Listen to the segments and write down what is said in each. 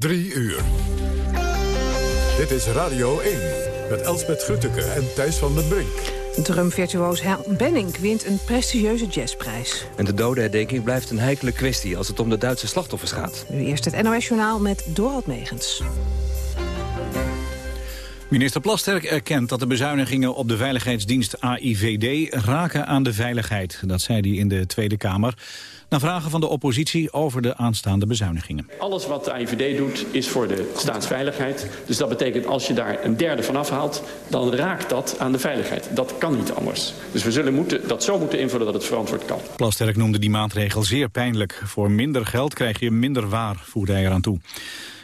Drie uur. Dit is Radio 1 met Elsbeth Grutteke en Thijs van den Brink. Drumvirtuoos Benning wint een prestigieuze jazzprijs. En de dodenherdenking blijft een heikele kwestie als het om de Duitse slachtoffers gaat. Nu eerst het NOS-journaal met Dorald Megens. Minister Plasterk erkent dat de bezuinigingen op de veiligheidsdienst AIVD raken aan de veiligheid. Dat zei hij in de Tweede Kamer. Na vragen van de oppositie over de aanstaande bezuinigingen. Alles wat de AIVD doet is voor de staatsveiligheid. Dus dat betekent als je daar een derde van afhaalt... dan raakt dat aan de veiligheid. Dat kan niet anders. Dus we zullen moeten, dat zo moeten invullen dat het verantwoord kan. Plasterk noemde die maatregel zeer pijnlijk. Voor minder geld krijg je minder waar, voegde hij eraan toe.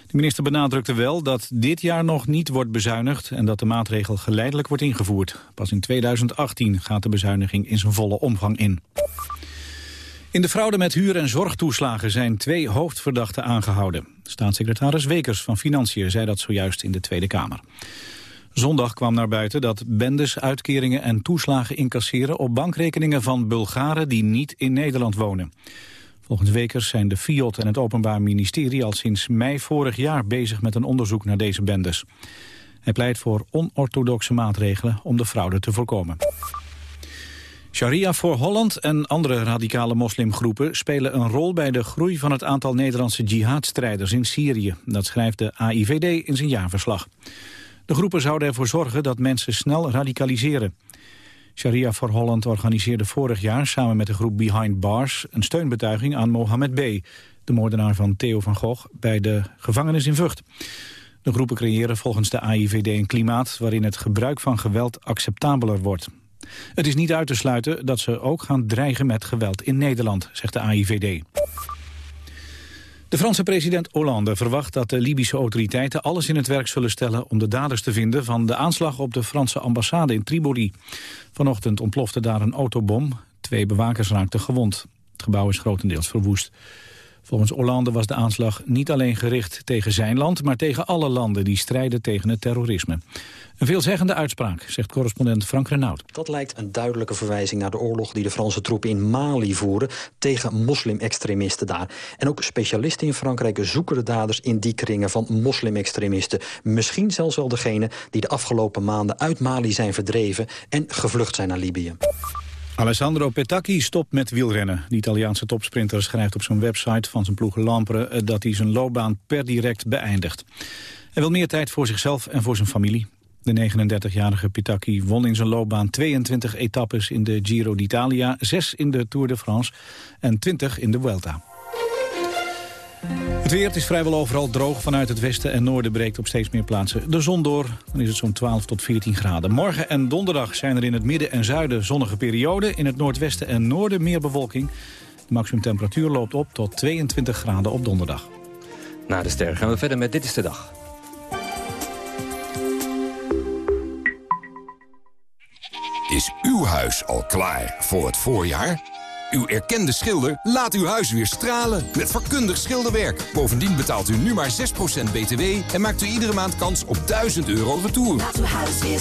De minister benadrukte wel dat dit jaar nog niet wordt bezuinigd... en dat de maatregel geleidelijk wordt ingevoerd. Pas in 2018 gaat de bezuiniging in zijn volle omvang in. In de fraude met huur- en zorgtoeslagen zijn twee hoofdverdachten aangehouden. Staatssecretaris Wekers van Financiën zei dat zojuist in de Tweede Kamer. Zondag kwam naar buiten dat bendes uitkeringen en toeslagen incasseren... op bankrekeningen van Bulgaren die niet in Nederland wonen. Volgens Wekers zijn de FIOD en het Openbaar Ministerie al sinds mei vorig jaar bezig met een onderzoek naar deze bendes. Hij pleit voor onorthodoxe maatregelen om de fraude te voorkomen. Sharia voor Holland en andere radicale moslimgroepen spelen een rol bij de groei van het aantal Nederlandse jihadstrijders in Syrië. Dat schrijft de AIVD in zijn jaarverslag. De groepen zouden ervoor zorgen dat mensen snel radicaliseren. Sharia voor Holland organiseerde vorig jaar samen met de groep Behind Bars een steunbetuiging aan Mohammed B., de moordenaar van Theo van Gogh, bij de gevangenis in Vught. De groepen creëren volgens de AIVD een klimaat waarin het gebruik van geweld acceptabeler wordt. Het is niet uit te sluiten dat ze ook gaan dreigen met geweld in Nederland, zegt de AIVD. De Franse president Hollande verwacht dat de Libische autoriteiten alles in het werk zullen stellen om de daders te vinden van de aanslag op de Franse ambassade in Tripoli. Vanochtend ontplofte daar een autobom. Twee bewakers raakten gewond. Het gebouw is grotendeels verwoest. Volgens Hollande was de aanslag niet alleen gericht tegen zijn land... maar tegen alle landen die strijden tegen het terrorisme. Een veelzeggende uitspraak, zegt correspondent Frank Renaud. Dat lijkt een duidelijke verwijzing naar de oorlog die de Franse troepen in Mali voeren tegen moslimextremisten daar. En ook specialisten in Frankrijk zoeken de daders in die kringen van moslimextremisten. Misschien zelfs wel degene die de afgelopen maanden uit Mali zijn verdreven en gevlucht zijn naar Libië. Alessandro Petacchi stopt met wielrennen. De Italiaanse topsprinter schrijft op zijn website van zijn ploeg Lampre... Eh, dat hij zijn loopbaan per direct beëindigt. Hij wil meer tijd voor zichzelf en voor zijn familie. De 39-jarige Petacchi won in zijn loopbaan 22 etappes in de Giro d'Italia... 6 in de Tour de France en 20 in de Vuelta. Het weer is vrijwel overal droog. Vanuit het westen en noorden breekt op steeds meer plaatsen de zon door. Dan is het zo'n 12 tot 14 graden. Morgen en donderdag zijn er in het midden en zuiden zonnige perioden. In het noordwesten en noorden meer bewolking. De maximumtemperatuur loopt op tot 22 graden op donderdag. Na de ster gaan we verder met Dit is de Dag. Is uw huis al klaar voor het voorjaar? Uw erkende schilder laat uw huis weer stralen met vakkundig schilderwerk. Bovendien betaalt u nu maar 6% btw en maakt u iedere maand kans op 1000 euro retour. Laat uw huis weer.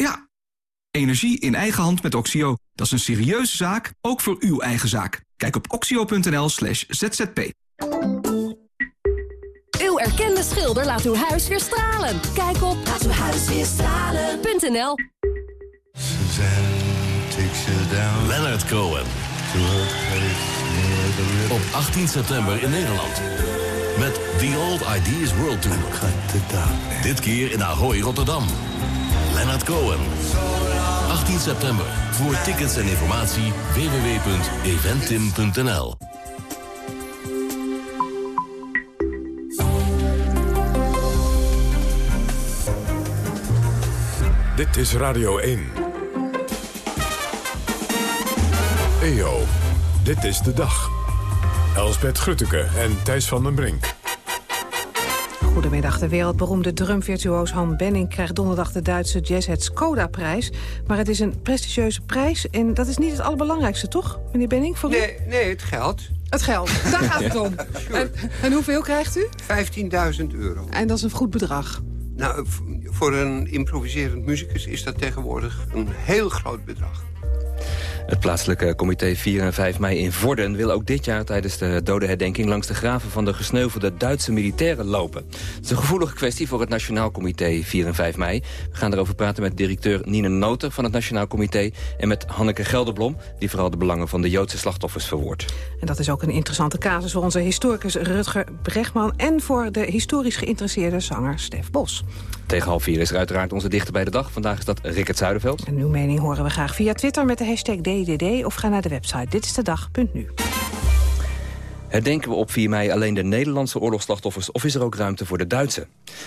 Ja, energie in eigen hand met Oxio. Dat is een serieuze zaak, ook voor uw eigen zaak. Kijk op oxio.nl slash zzp. Uw erkende schilder laat uw huis weer stralen. Kijk op Laat uw huis weer stralen.nl Leonard Cohen. Op 18 september in Nederland. Met The Old Ideas World Tour. Dit keer in Ahoy, Rotterdam. Leonard Cohen. 18 september. Voor tickets en informatie www.eventim.nl Dit is Radio 1. EO, dit is de dag. Elsbet Grutteke en Thijs van den Brink. Goedemiddag. De wereldberoemde drumvirtuoos Han Benning krijgt donderdag de Duitse jazzhead Skoda-prijs. Maar het is een prestigieuze prijs en dat is niet het allerbelangrijkste, toch, meneer Benning, voor nee, u? Nee, het geld. Het geld, daar gaat het om. En, en, hoeveel krijgt u? 15.000 euro. En dat is een goed bedrag? Nou, voor een improviserend muzikus is dat tegenwoordig een heel groot bedrag. Het plaatselijke comité 4 en 5 mei in Vorden wil ook dit jaar tijdens de dodenherdenking langs de graven van de gesneuvelde Duitse militairen lopen. Het is een gevoelige kwestie voor het Nationaal Comité 4 en 5 mei. We gaan erover praten met directeur Nine Noter van het Nationaal Comité en met Hanneke Gelderblom, die vooral de belangen van de Joodse slachtoffers verwoordt. En dat is ook een interessante casus voor onze historicus Rutger Bregman en voor de historisch geïnteresseerde zanger Stef Bos. Tegen half vier is er uiteraard onze dichter bij de dag. Vandaag is dat Rickert Zuiderveld. En uw mening horen we graag via Twitter met de hashtag DDD... of ga naar de website ditistedag.nu. Herdenken we op 4 mei alleen de Nederlandse oorlogsslachtoffers... of is er ook ruimte voor de Duitse?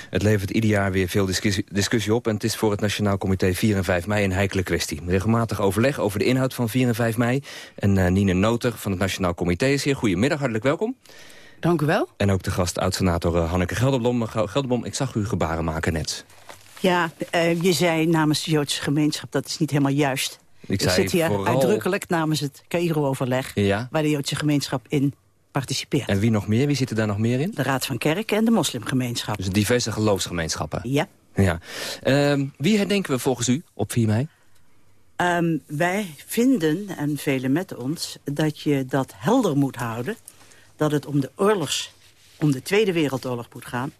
Het levert ieder jaar weer veel discussie, discussie op... en het is voor het Nationaal Comité 4 en 5 mei een heikele kwestie. Regelmatig overleg over de inhoud van 4 en 5 mei. En uh, Nine Noter van het Nationaal Comité is hier. Goedemiddag, hartelijk welkom. Dank u wel. En ook de gast oud-senator uh, Hanneke Gelderblom. Mevrouw Gelderblom, ik zag u gebaren maken net. Ja, uh, je zei namens de Joodse gemeenschap, dat is niet helemaal juist. Ik, zit hier vooral... uitdrukkelijk namens het Cairo-overleg... Ja. waar de Joodse gemeenschap in participeert. En wie nog meer? Wie zit er daar nog meer in? De Raad van Kerken en de moslimgemeenschap. Dus diverse geloofsgemeenschappen? Ja. ja. Uh, wie herdenken we volgens u op 4 mei? Um, wij vinden, en velen met ons, dat je dat helder moet houden... dat het om de oorlogs, om de Tweede Wereldoorlog moet gaan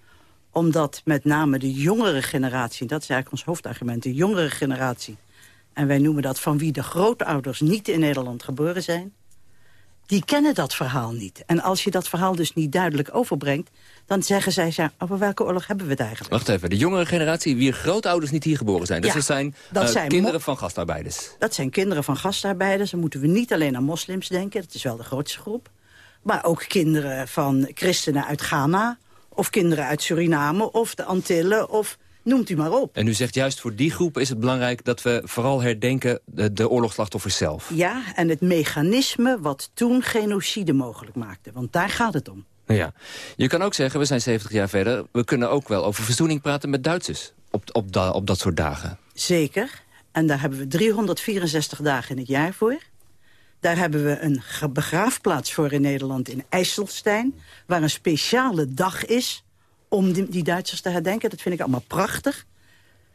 omdat met name de jongere generatie... dat is eigenlijk ons hoofdargument, de jongere generatie... en wij noemen dat van wie de grootouders niet in Nederland geboren zijn... die kennen dat verhaal niet. En als je dat verhaal dus niet duidelijk overbrengt... dan zeggen zij, ja, over welke oorlog hebben we het eigenlijk? Wacht even, de jongere generatie wie grootouders niet hier geboren zijn. Dus Ja, dat zijn, dat uh, zijn kinderen van gastarbeiders. Dat zijn kinderen van gastarbeiders. Dan moeten we niet alleen aan moslims denken. Dat is wel de grootste groep. Maar ook kinderen van christenen uit Ghana... of kinderen uit Suriname of de Antillen of noemt u maar op. En u zegt juist voor die groep is het belangrijk dat we vooral herdenken de, de oorlogsslachtoffers zelf. Ja, en het mechanisme wat toen genocide mogelijk maakte. Want daar gaat het om. Ja. Je kan ook zeggen, we zijn 70 jaar verder... we kunnen ook wel over verzoening praten met Duitsers op, op, da, op dat soort dagen. Zeker. En daar hebben we 364 dagen in het jaar voor. Daar hebben we een begraafplaats voor in Nederland in IJsselstein... waar een speciale dag is om die, die Duitsers te herdenken. Dat vind ik allemaal prachtig.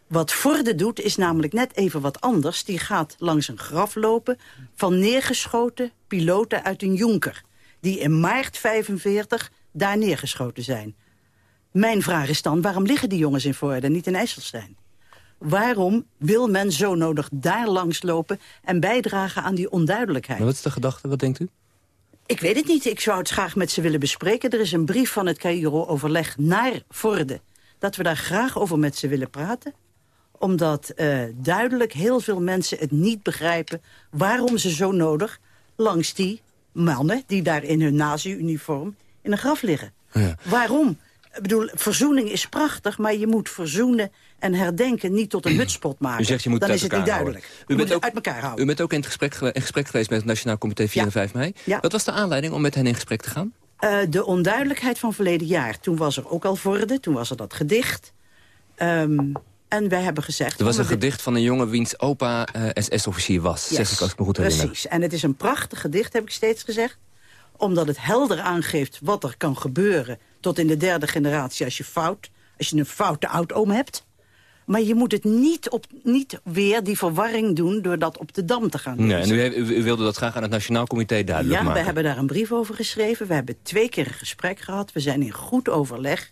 Wat Vorde doet is namelijk net even wat anders. Die gaat langs een graf lopen van neergeschoten piloten uit een Jonker... die in maart 45 daar neergeschoten zijn. Mijn vraag is dan, waarom liggen die jongens in Vorde niet in IJsselstein? Waarom wil men zo nodig daar langs lopen en bijdragen aan die onduidelijkheid? Wat is de gedachte, wat denkt u? Ik weet het niet. Ik zou het graag met ze willen bespreken. Er is een brief van het Cairo-overleg naar Vorde... dat we daar graag over met ze willen praten omdat uh, duidelijk heel veel mensen het niet begrijpen... waarom ze zo nodig langs die mannen... die daar in hun nazi-uniform in een graf liggen. Ja. Waarom? Ik bedoel, verzoening is prachtig... maar je moet verzoenen en herdenken niet tot een hutspot maken. U zegt je moet Dan is het niet duidelijk. U bent ook- uit elkaar houden. U bent ook in, het gesprek, in gesprek geweest met het Nationaal Comité 4 en 5 mei. Ja. Wat was de aanleiding om met hen in gesprek te gaan? Eh, de onduidelijkheid van verleden jaar. Toen was er ook al Vorde, toen was er dat gedicht. Ehm, en wij hebben gezegd... Er was een gedicht van een jongen wiens opa eh, SS-officier was. Zeg ik als ik me goed herinner. Precies. En het is een prachtig gedicht, heb ik steeds gezegd. Omdat het helder aangeeft wat er kan gebeuren... tot in de derde generatie als je fout... als je een foute oudoom hebt. Maar je moet het niet, op, niet weer die verwarring doen... door dat op de dam te gaan Nee, lezen. en u, heeft- u, u wilde dat graag aan het Nationaal Comité duidelijk Ja, maken. we hebben daar een brief over geschreven. We hebben twee keer een gesprek gehad. We zijn in goed overleg.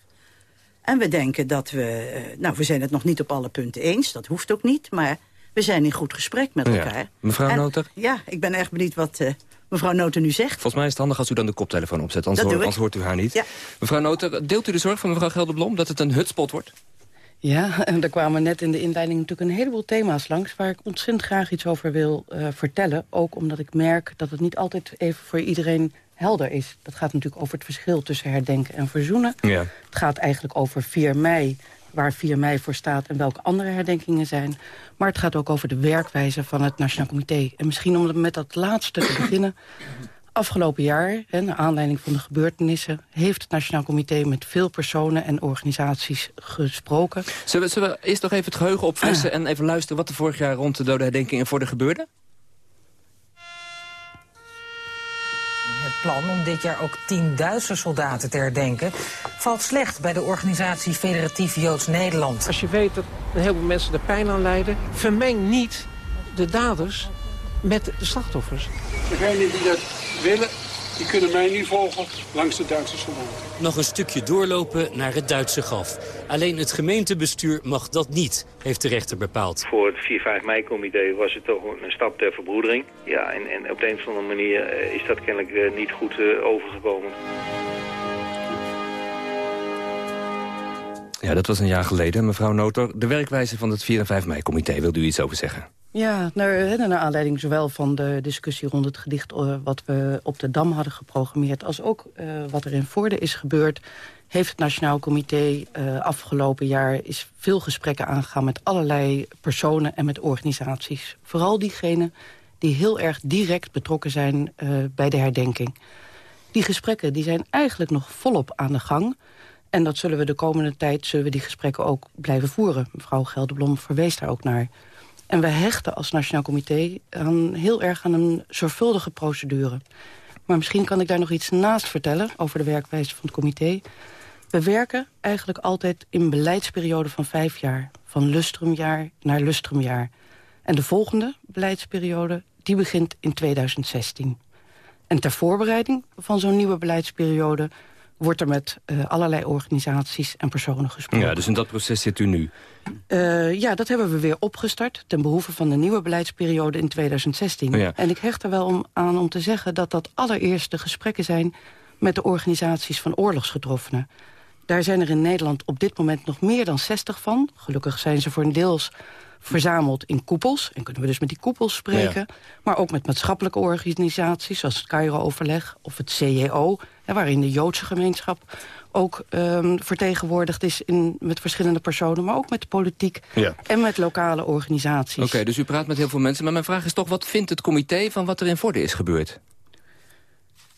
En we denken dat we... eh, nou, we zijn het nog niet op alle punten eens. Dat hoeft ook niet. Maar we zijn in goed gesprek met Ja. elkaar. Mevrouw En- Noter? Ja, ik ben erg benieuwd wat eh, mevrouw Noter nu zegt. Volgens mij is het handig als u dan de koptelefoon opzet, anders, Dat hoor- doe ik. anders hoort u haar niet. Ja. Mevrouw Noter, deelt u de zorg van mevrouw Gelderblom dat het een hutspot wordt? Ja, en er kwamen net in de inleiding natuurlijk een heleboel thema's langs... waar ik ontzettend graag iets over wil eh, vertellen. Ook omdat ik merk dat het niet altijd even voor iedereen helder is. Dat gaat natuurlijk over het verschil tussen herdenken en verzoenen. Ja. Het gaat eigenlijk over 4 mei, waar 4 mei voor staat... en welke andere herdenkingen zijn. Maar het gaat ook over de werkwijze van het Nationaal Comité. En misschien om met dat laatste te beginnen... afgelopen jaar, hè, naar aanleiding van de gebeurtenissen... heeft het Nationaal Comité met veel personen en organisaties gesproken. Zullen we, eerst nog even het geheugen opfrissen... en even luisteren wat er vorig jaar rond de dodenherdenkingen voor de gebeurde? Het plan om dit jaar ook 10 Duitse soldaten te herdenken... valt slecht bij de organisatie Federatief Joods Nederland. Als je weet dat een heleboel mensen er pijn aan lijden... vermeng niet de daders met de slachtoffers. Degenen die dat willen, die kunnen mij niet volgen langs de Duitse soldaten. Nog een stukje doorlopen naar het Duitse graf. Alleen het gemeentebestuur mag dat niet, heeft de rechter bepaald. Voor het 4-5 mei-comité was het toch een stap ter verbroedering. Ja, en, en op de een of andere manier eh, is dat kennelijk eh, niet goed eh, overgekomen. Ja, dat was een jaar geleden. Mevrouw Notor, de werkwijze van het 4 en 5 mei-comité. Wilt u iets over zeggen? Ja, naar, naar aanleiding zowel van de discussie rond het gedicht... Uh, wat we op de Dam hadden geprogrammeerd... als ook uh, wat er in Voorde is gebeurd... heeft het Nationaal Comité uh, afgelopen jaar is veel gesprekken aangegaan... met allerlei personen en met organisaties. Vooral diegenen die heel erg direct betrokken zijn bij de herdenking. Die gesprekken die zijn eigenlijk nog volop aan de gang... En dat zullen we de komende tijd zullen we die gesprekken ook blijven voeren. Mevrouw Gelderblom verwees daar ook naar. En we hechten als Nationaal Comité aan, heel erg aan een zorgvuldige procedure. Maar misschien kan ik daar nog iets naast vertellen over de werkwijze van het comité. We werken eigenlijk altijd in beleidsperioden van vijf jaar. Van lustrumjaar naar lustrumjaar. En de volgende beleidsperiode die begint in 2016. En ter voorbereiding van zo'n nieuwe beleidsperiode wordt er met uh, allerlei organisaties en personen gesproken. Ja, dus in dat proces zit u nu? Uh, ja, dat hebben we weer opgestart... ten behoeve van de nieuwe beleidsperiode in 2016. Oh ja. En ik hecht er wel om, aan om te zeggen dat dat allereerst de gesprekken zijn... met de organisaties van oorlogsgetroffenen. Daar zijn er in Nederland op dit moment nog meer dan 60 van. Gelukkig zijn ze voor een deels verzameld in koepels. En kunnen we dus met die koepels spreken. Ja. Maar ook met maatschappelijke organisaties... zoals het Cairo-overleg of het CJO... Hè, waarin de Joodse gemeenschap ook um, vertegenwoordigd is... In, met verschillende personen, maar ook met de politiek... Ja. en met lokale organisaties. Oké, okay, dus u praat met heel veel mensen. Maar mijn vraag is toch, wat vindt het comité van wat er in Vorden is gebeurd?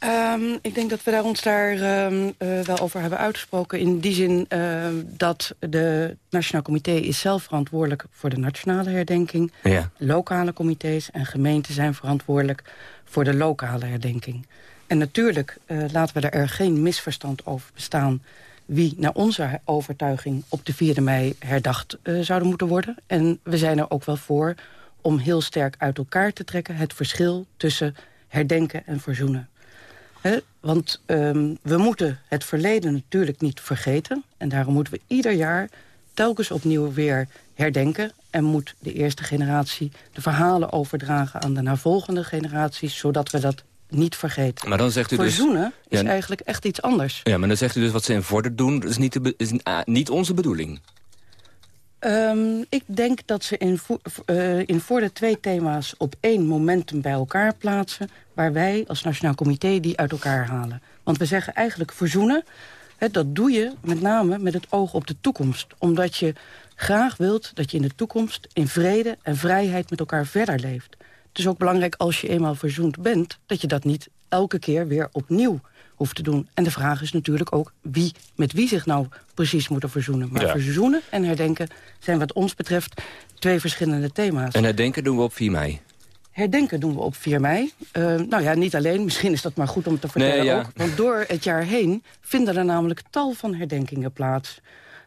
Um, ik denk dat we daar ons daar um, uh, wel over hebben uitgesproken. In die zin uh, dat de Nationaal Comité is zelf verantwoordelijk voor de nationale herdenking. Ja. Lokale comité's en gemeenten zijn verantwoordelijk voor de lokale herdenking. En natuurlijk uh, laten we er geen misverstand over bestaan wie naar onze overtuiging op de 4e mei herdacht uh, zouden moeten worden. En we zijn er ook wel voor om heel sterk uit elkaar te trekken... het verschil tussen herdenken en verzoenen. He, want um, we moeten het verleden natuurlijk niet vergeten. En daarom moeten we ieder jaar telkens opnieuw weer herdenken. En moet de eerste generatie de verhalen overdragen aan de navolgende generaties... zodat we dat niet vergeten. Maar dan zegt u Verzoenen dus, is ja, eigenlijk echt iets anders. Ja, maar dan zegt u dus wat ze in Vorder doen... dat is niet, de, is, uh, niet onze bedoeling. Um, ik denk dat ze in, uh, in voor de twee thema's op één momentum bij elkaar plaatsen... waar wij als Nationaal Comité die uit elkaar halen. Want we zeggen eigenlijk verzoenen... Dat doe je met name met het oog op de toekomst. Omdat je graag wilt dat je in de toekomst in vrede en vrijheid met elkaar verder leeft. Het is ook belangrijk als je eenmaal verzoend bent... dat je dat niet elke keer weer opnieuw hoeft te doen. En de vraag is natuurlijk ook wie met wie zich nou precies moeten verzoenen. Maar Ja. verzoenen en herdenken zijn wat ons betreft twee verschillende thema's. En herdenken doen we op 4 mei. Herdenken doen we op 4 mei. Uh, nou ja, niet alleen. Misschien is dat maar goed om te vertellen Nee, ja. ook. Want door het jaar heen vinden er namelijk tal van herdenkingen plaats.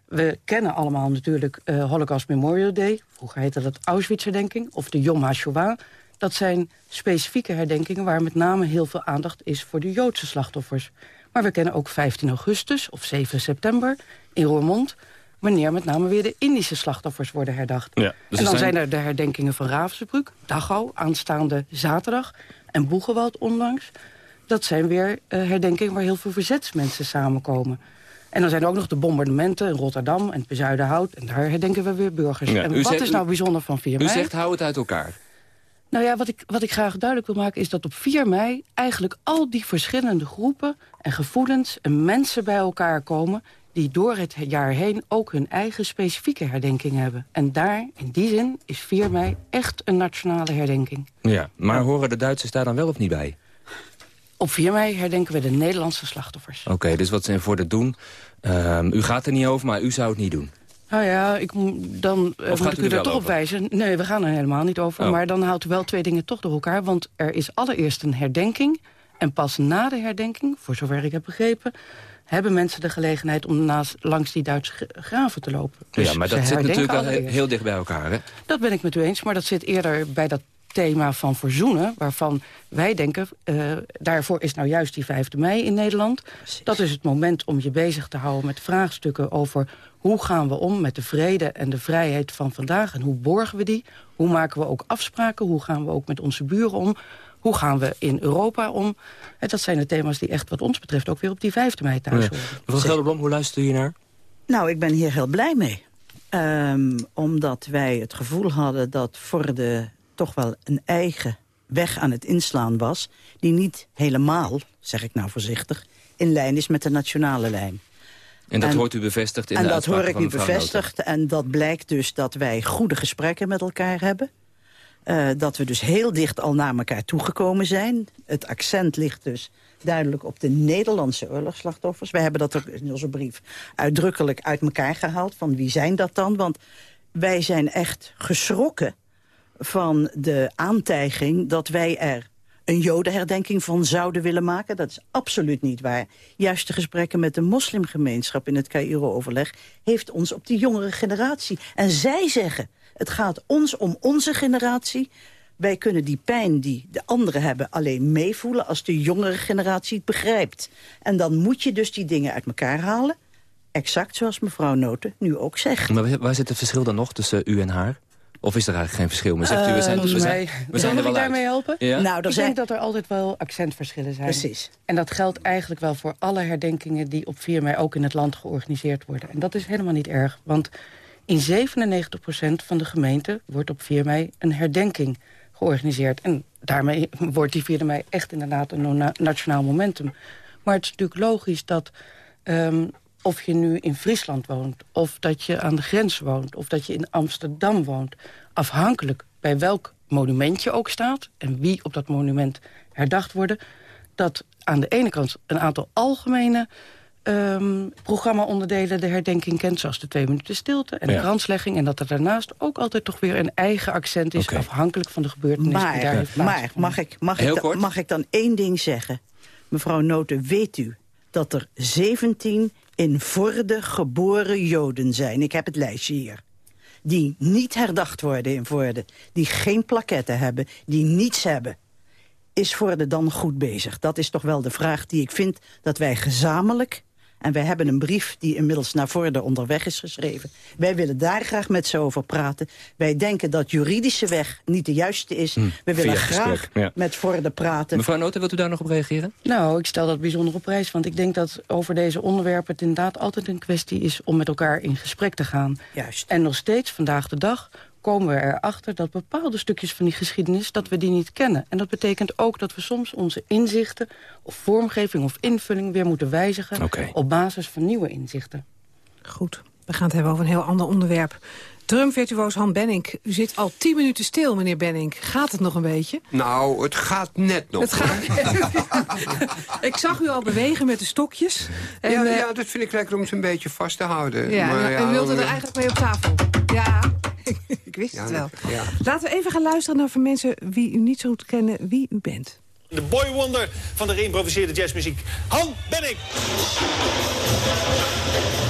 We kennen allemaal natuurlijk uh, Holocaust Memorial Day. Vroeger heette dat Auschwitz-herdenking. Of de Yom HaShoah. Dat zijn specifieke herdenkingen waar met name heel veel aandacht is voor de Joodse slachtoffers. Maar we kennen ook 15 augustus of 7 september in Roermond... wanneer met name weer de Indische slachtoffers worden herdacht. Ja, dus en dan zijn- zijn er de herdenkingen van Ravensbrück, Dachau, aanstaande zaterdag... en Boegewald onlangs. Dat zijn weer eh, herdenkingen waar heel veel verzetsmensen samenkomen. En dan zijn er ook nog de bombardementen in Rotterdam en het Bezuidenhout... en daar herdenken we weer burgers. Ja, en u wat zegt- is nou bijzonder van 4 U mei? zegt hou het uit elkaar. Nou ja, wat ik, wat ik graag duidelijk wil maken is dat op 4 mei... eigenlijk al die verschillende groepen en gevoelens en mensen bij elkaar komen... die door het jaar heen ook hun eigen specifieke herdenking hebben. En daar, in die zin, is 4 mei echt een nationale herdenking. Ja, maar horen de Duitsers daar dan wel of niet bij? Op 4 mei herdenken we de Nederlandse slachtoffers. Oké, dus wat ze in Vorden doen... Ehm, u gaat er niet over, maar u zou het niet doen. Nou ja, ik, dan uh, moet ik u er toch op wijzen. Nee, we gaan er helemaal niet over. Oh. Maar dan houdt u wel twee dingen toch door elkaar. Want er is allereerst een herdenking. En pas na de herdenking, voor zover ik heb begrepen... hebben mensen de gelegenheid om naast, langs die Duitse graven te lopen. Dus ja, maar dat zit natuurlijk wel allereerst. heel dicht bij elkaar, hè? Dat ben ik met u eens, maar dat zit eerder bij dat thema van verzoenen... waarvan wij denken, eh, daarvoor is nou juist die 5 mei in Nederland. Dat is het moment om je bezig te houden met vraagstukken over... hoe gaan we om met de vrede en de vrijheid van vandaag... en hoe borgen we die? Hoe maken we ook afspraken? Hoe gaan we ook met onze buren om? Hoe gaan we in Europa om? En dat zijn de thema's die echt wat ons betreft ook weer op die 5 mei thuis horen. Mevrouw Gelderblom, hoe luistert u naar? Nou, ik ben hier heel blij mee. Ehm, omdat wij het gevoel hadden dat voor de toch wel een eigen weg aan het inslaan was... die niet helemaal, zeg ik nou voorzichtig, in lijn is met de nationale lijn. En dat En- hoort u bevestigd in en de dat hoor ik nu bevestigd. En dat blijkt dus dat wij goede gesprekken met elkaar hebben. Eh, dat we dus heel dicht al naar elkaar toegekomen zijn. Het accent ligt dus duidelijk op de Nederlandse oorlogsslachtoffers. Wij hebben dat ook in onze brief uitdrukkelijk uit elkaar gehaald. Van wie zijn dat dan? Want wij zijn echt geschrokken van de aantijging dat wij er een jodenherdenking van zouden willen maken. Dat is absoluut niet waar. Juist de gesprekken met de moslimgemeenschap in het Cairo-overleg... heeft ons op die jongere generatie. En zij zeggen, het gaat ons om onze generatie. Wij kunnen die pijn die de anderen hebben alleen meevoelen... als de jongere generatie het begrijpt. En dan moet je dus die dingen uit elkaar halen. Exact zoals mevrouw Noten nu ook zegt. Maar waar- waar zit het verschil dan nog tussen u en haar? Of is er eigenlijk geen verschil? Maar zegt u, we zijn, Eh, we volgens zijn, mij- we zijn er wel ik daarmee helpen? Ja? Nou, ik zijn- denk dat er altijd wel accentverschillen zijn. Precies. En dat geldt eigenlijk wel voor alle herdenkingen... die op 4 mei ook in het land georganiseerd worden. En dat is helemaal niet erg. Want in 97% van de gemeenten wordt op 4 mei een herdenking georganiseerd. En daarmee wordt die 4 mei echt inderdaad een na- nationaal momentum. Maar het is natuurlijk logisch dat... ehm, of je nu in Friesland woont, of dat je aan de grens woont... of dat je in Amsterdam woont, afhankelijk bij welk monument je ook staat... en wie op dat monument herdacht worden... dat aan de ene kant een aantal algemene ehm programma-onderdelen de herdenking kent... zoals de twee minuten stilte en de Ja. kranslegging... en dat er daarnaast ook altijd toch weer een eigen accent is... afhankelijk van de gebeurtenis die daar Maar, heeft maar mag, ik, mag, Heel ik kort. mag ik dan één ding zeggen? Mevrouw Noten, weet u dat er 17 in Vorden geboren Joden zijn? Ik heb het lijstje hier. Die niet herdacht worden in Vorden. Die geen plaketten hebben. Die niets hebben. Is Vorden dan goed bezig? Dat is toch wel de vraag die ik vind dat wij gezamenlijk... en wij hebben een brief die inmiddels naar Vorden onderweg is geschreven. Wij willen daar graag met ze over praten. Wij denken dat juridische weg niet de juiste is. We willen graag gesprek, ja. met Vorden praten. Mevrouw Noten, wilt u daar nog op reageren? Nou, ik stel dat bijzonder op prijs. Want ik denk dat over deze onderwerpen het inderdaad altijd een kwestie is... om met elkaar in gesprek te gaan. Juist. En nog steeds, vandaag de dag, komen we erachter dat bepaalde stukjes van die geschiedenis... dat we die niet kennen. En dat betekent ook dat we soms onze inzichten... of vormgeving of invulling weer moeten wijzigen... op basis van nieuwe inzichten. Goed, we gaan het hebben over een heel ander onderwerp. Drumvirtuoos Han Benning, u zit al tien minuten stil, meneer Benning. Gaat het nog een beetje? Nou, het gaat net nog. Het gaat... ik zag u al bewegen met de stokjes. En, ja, eh, ja, dat vind ik lekker om ze een beetje vast te houden. ja, maar, en u wilde er eigenlijk mee op tafel. Ja, ik wist ja, het wel. Ja. Laten we even gaan luisteren naar voor mensen wie u niet zo goed kennen, wie u bent. De boy wonder van de geïmproviseerde jazzmuziek. Han Benning.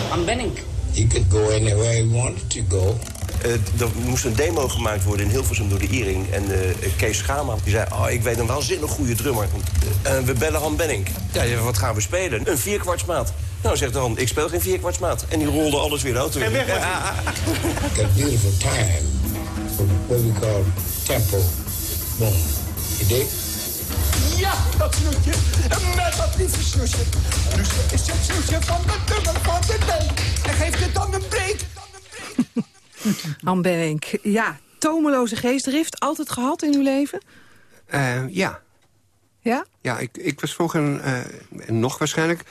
Han Benning. He could go anywhere he wanted to go. Eh, er moest een demo gemaakt worden in Hilversum door de Iering. En eh, Kees Schama die zei, oh, ik weet een waanzinnig goede drummer. Eh, we bellen Han Benning. Ja, ja, wat gaan we spelen? Een vierkwartsmaat. Nou, zegt Han, ik speel geen vierkwartsmaat. En die rolde alles weer uit. En weg was hij. Got beautiful time for what we call tempo. Boom. You dig? Ja, dat snoetje. En met dat lieve snoesje. Dus is het snoesje van de drummer van de band. En geeft het dan een break. Han Benning, ja, tomeloze geestdrift, altijd gehad in uw leven? Eh, ja. Ja? Ja, ik, ik was vroeger, en nog waarschijnlijk,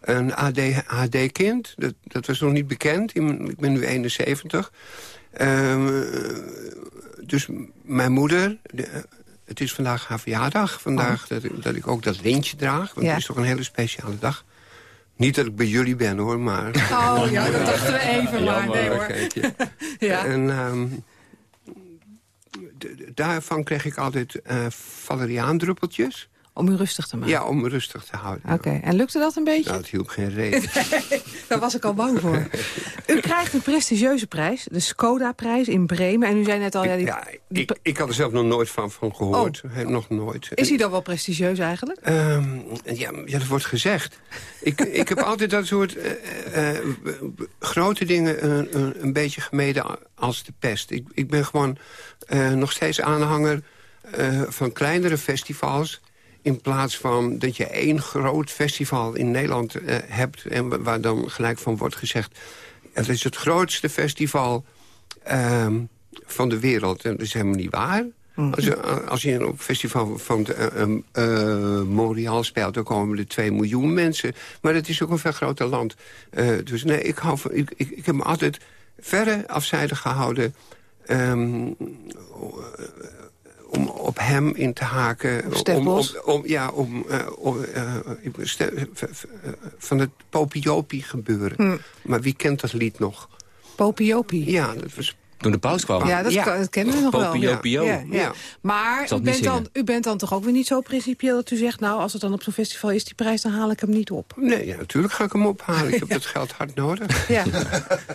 een ADHD-kind. Dat, dat was nog niet bekend. Ik ben nu 71. Ehm, dus mijn moeder de- het is vandaag haar verjaardag. Vandaag dat, ik, dat ik ook dat lintje draag. Want Ja. het is toch een hele speciale dag. Niet dat ik bij jullie ben, hoor, maar... Oh ja, dat dachten we even maar. Nee hoor. Ja. En ehm, daarvan kreeg ik altijd eh valeriaandruppeltjes. Om u rustig te maken? Ja, om me rustig te houden. Oké, en lukte dat een beetje? Nou, het hielp geen reden. Daar was ik al bang voor. U krijgt een prestigieuze prijs, de Skoda-prijs in Bremen. En u zei net al... Ja, die, Ja, ik, ik had er zelf nog nooit van, van gehoord. Heb nog nooit. Oh. is hij dan wel prestigieus eigenlijk? Ehm, ja, ja, dat wordt gezegd. Ik, ik heb altijd dat soort eh, eh, eh, grote dingen een, een, een beetje gemeden als de pest. Ik, ik ben gewoon nog steeds aanhanger van kleinere festivals... in plaats van dat je één groot festival in Nederland eh, hebt... en wa- waar dan gelijk van wordt gezegd... het is het grootste festival ehm, van de wereld. En dat is helemaal niet waar. Als, je, als je op een festival van de, eh, eh, Montreal speelt... dan komen er 2 miljoen mensen. Maar het is ook een veel groter land. Eh, dus nee, ik, hou van, ik, ik, ik heb me altijd verre afzijdig gehouden... ehm, om op hem in te haken. Om, Bos? om, om- ja, om, eh, om, eh, eh, van het Popiopi gebeuren. Hm. Maar wie kent dat lied nog? Popiopi. Ja, dat was... Toen de paus kwam. Ja, dat, kan- dat kennen we nog wel. Popio-pio. Ja, ja. Ja. Maar u bent, dan, u bent dan toch ook weer niet zo principieel dat u zegt... nou, als het dan op zo'n festival is, die prijs, dan haal ik hem niet op. Nee, ja, natuurlijk ga ik hem ophalen. Ik heb dat geld hard nodig. Ja,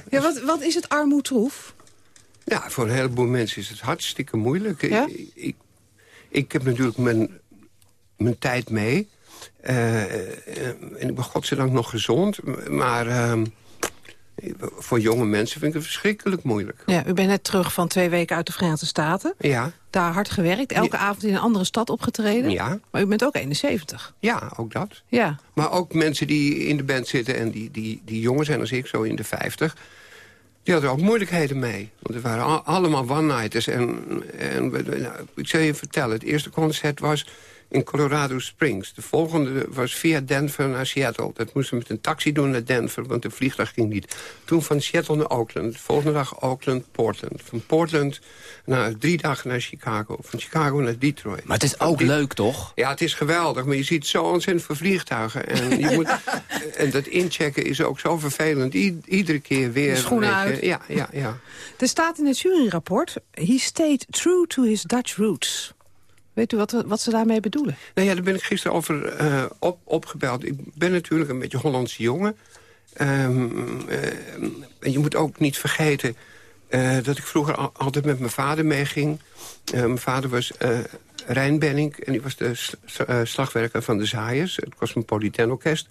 ja wat, wat is het armoedroef? Ja, voor een heleboel mensen is het hartstikke moeilijk. Ja? Ik, ik, ik heb natuurlijk mijn, mijn tijd mee. Eh, eh, en ik ben godzijdank nog gezond. Maar ehm, voor jonge mensen vind ik het verschrikkelijk moeilijk. Ja, u bent net terug van twee weken uit de Verenigde Staten. Ja, Daar hard gewerkt, elke avond in een andere stad opgetreden. Ja. Maar u bent ook 71. ja, ook dat. Ja, Maar ook mensen die in de band zitten en die, die, die jonger zijn als ik, zo in de 50... die hadden ook moeilijkheden mee. Want het waren al- allemaal one-nighters. En, en nou, ik zal je vertellen, het eerste concert was in Colorado Springs. De volgende was via Denver naar Seattle. Dat moesten we met een taxi doen naar Denver, want de vliegtuig ging niet. Toen van Seattle naar Oakland. De volgende dag Oakland, Portland. Van Portland naar drie dagen naar Chicago. Van Chicago naar Detroit. Maar het is ook Die- leuk, toch? ja, het is geweldig, maar je ziet zo ontzettend veel vliegtuigen. En, je moet, en dat inchecken is ook zo vervelend. I- iedere keer weer. De schoenen uit. Ja, ja, ja. er staat in het juryrapport... he stayed true to his Dutch roots. Weet u wat, wat ze daarmee bedoelen? Nou ja, daar ben ik gisteren over eh, op, opgebeld. Ik ben natuurlijk een beetje Hollandse jongen. En je moet ook niet vergeten eh, dat ik vroeger al- altijd met mijn vader meeging. Mijn vader was Rijn Benning en die was de sl- sl- slagwerker van de Zaaiers. Het Cosmopolitan-orkest.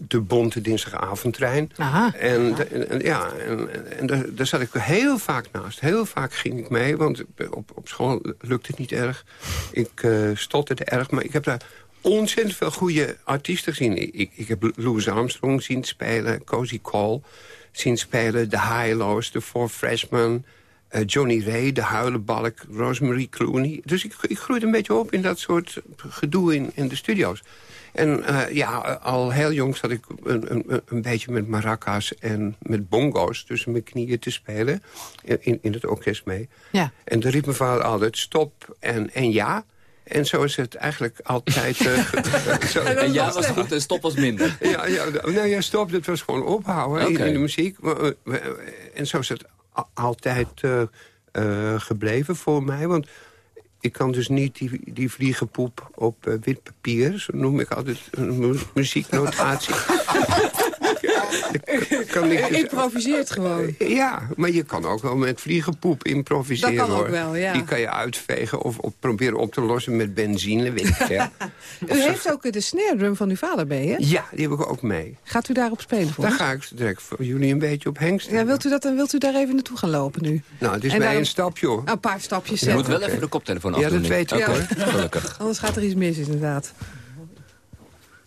De bonte dinsdagavondtrein. Aha. En, de- en- ja, en, en, en daar, daar zat ik heel vaak naast. Heel vaak ging ik mee, want op, op school lukte het niet erg. Ik eh stotterde erg, maar ik heb daar ontzettend veel goede artiesten gezien. Ik, ik, heb Louis Armstrong zien spelen, Cozy Cole zien spelen... de Hi-Lo's, de Four Freshmen... eh, Johnny Ray, de Huilenbalk, Rosemary Clooney. Dus ik, ik groeide een beetje op in dat soort gedoe in, in de studio's. En eh, ja, al heel jong zat ik een, een, een beetje met maracas en met bongo's tussen mijn knieën te spelen. In, in het orkest mee. Ja. En dan riep mijn vader altijd stop en, en ja. En zo is het eigenlijk altijd... eh, zo- En ja was goed en stop was minder. ja, ja, nou ja, stop, dat was gewoon ophouden in, de muziek. En zo is het altijd eh, eh, gebleven voor mij. Want ik kan dus niet die, die vliegenpoep op eh, wit papier... zo noem ik altijd een mu- muzieknotatie. kan ik dus- improviseert gewoon. ja, maar je kan ook wel met vliegenpoep improviseren. Dat kan ook wel, ja. Die kan je uitvegen of, of proberen op te lossen met benzine. Weet ik veel. U heeft ook de snare drum van uw vader mee, hè? Ja, die heb ik ook mee. Gaat u daarop spelen voor Daar ga ik direct voor jullie een beetje op hengsten. Ja, wilt u dat dan wilt u daar even naartoe gaan lopen nu? Nou, het is En mij daarom- een stapje, hoor. Een paar stapjes Je zetten. moet wel even de koptelefoon Ja, afdoen. dat nu. weet ik, Oké, hoor. Gelukkig. Anders gaat er iets mis, inderdaad.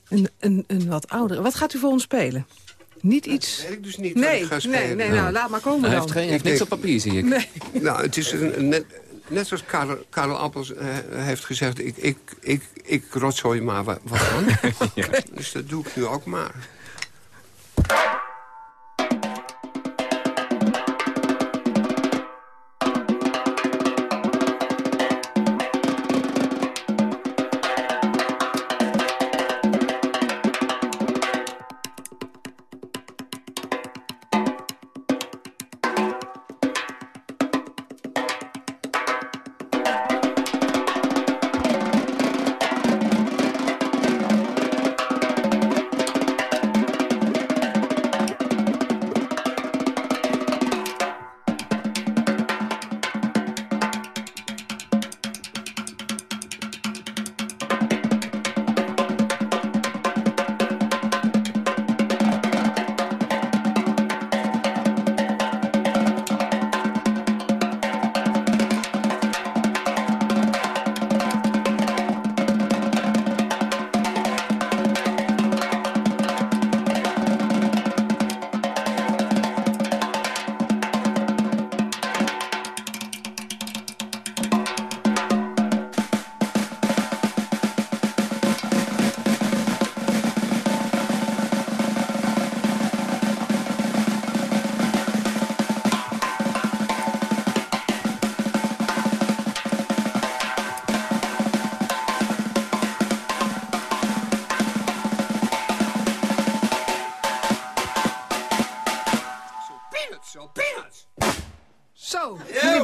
Een, een, een wat oudere. Wat gaat u voor ons spelen? Niet iets... weet ik dus niet wat Nee, ik ga nee, nee, nou, laat maar komen Hij dan. heeft, geen, heeft Ik niks op papier, zie ik. Nee. Nou, het is een, net, net zoals Karel, Karel Appels eh, heeft gezegd... ik, ik, ik, ik rotzooi maar wat, wat aan. Dus dat doe ik nu ook maar.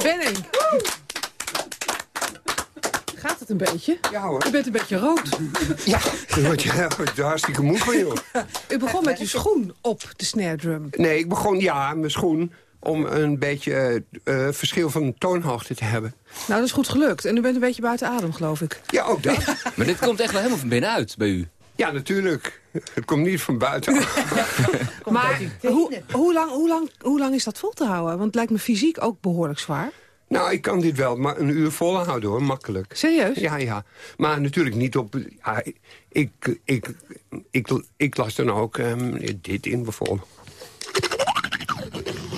ben ik. Gaat het een beetje? Ja hoor. U bent een beetje rood. Ja. wordt je hartstikke moe van, joh. U begon met uw schoen op de snare drum. Nee, ik begon, ja, mijn schoen om een beetje eh, eh, verschil van toonhoogte te hebben. Nou, dat is goed gelukt. En u bent een beetje buiten adem, geloof ik. Ja, ook dat. maar dit komt echt wel helemaal van binnenuit bij u. Ja, natuurlijk. Het komt niet van buiten. Maar hoe, hoe, lang, hoe, lang, hoe lang is dat vol te houden? Want het lijkt me fysiek ook behoorlijk zwaar. Nou, ik kan dit wel maar een uur volhouden hoor, makkelijk. Serieus? Ja, ja. Maar natuurlijk niet op... Ja, ik, ik, ik, ik, las dan ook um, dit in bijvoorbeeld.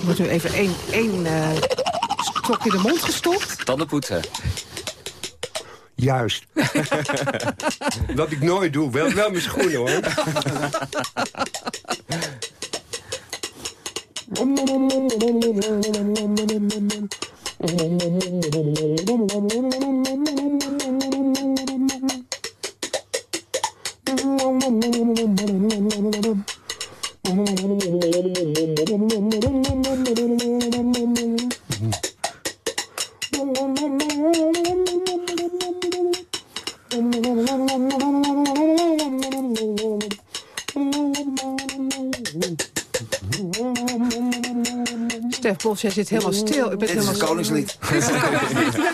Wordt nu even één, één uh, stokje in de mond gestopt? Tanden poetsen. Juist. Wat ik nooit doe. Wel, wel mijn schoenen, hoor. Stef Bos, jij zit helemaal stil. dit is het koningslied.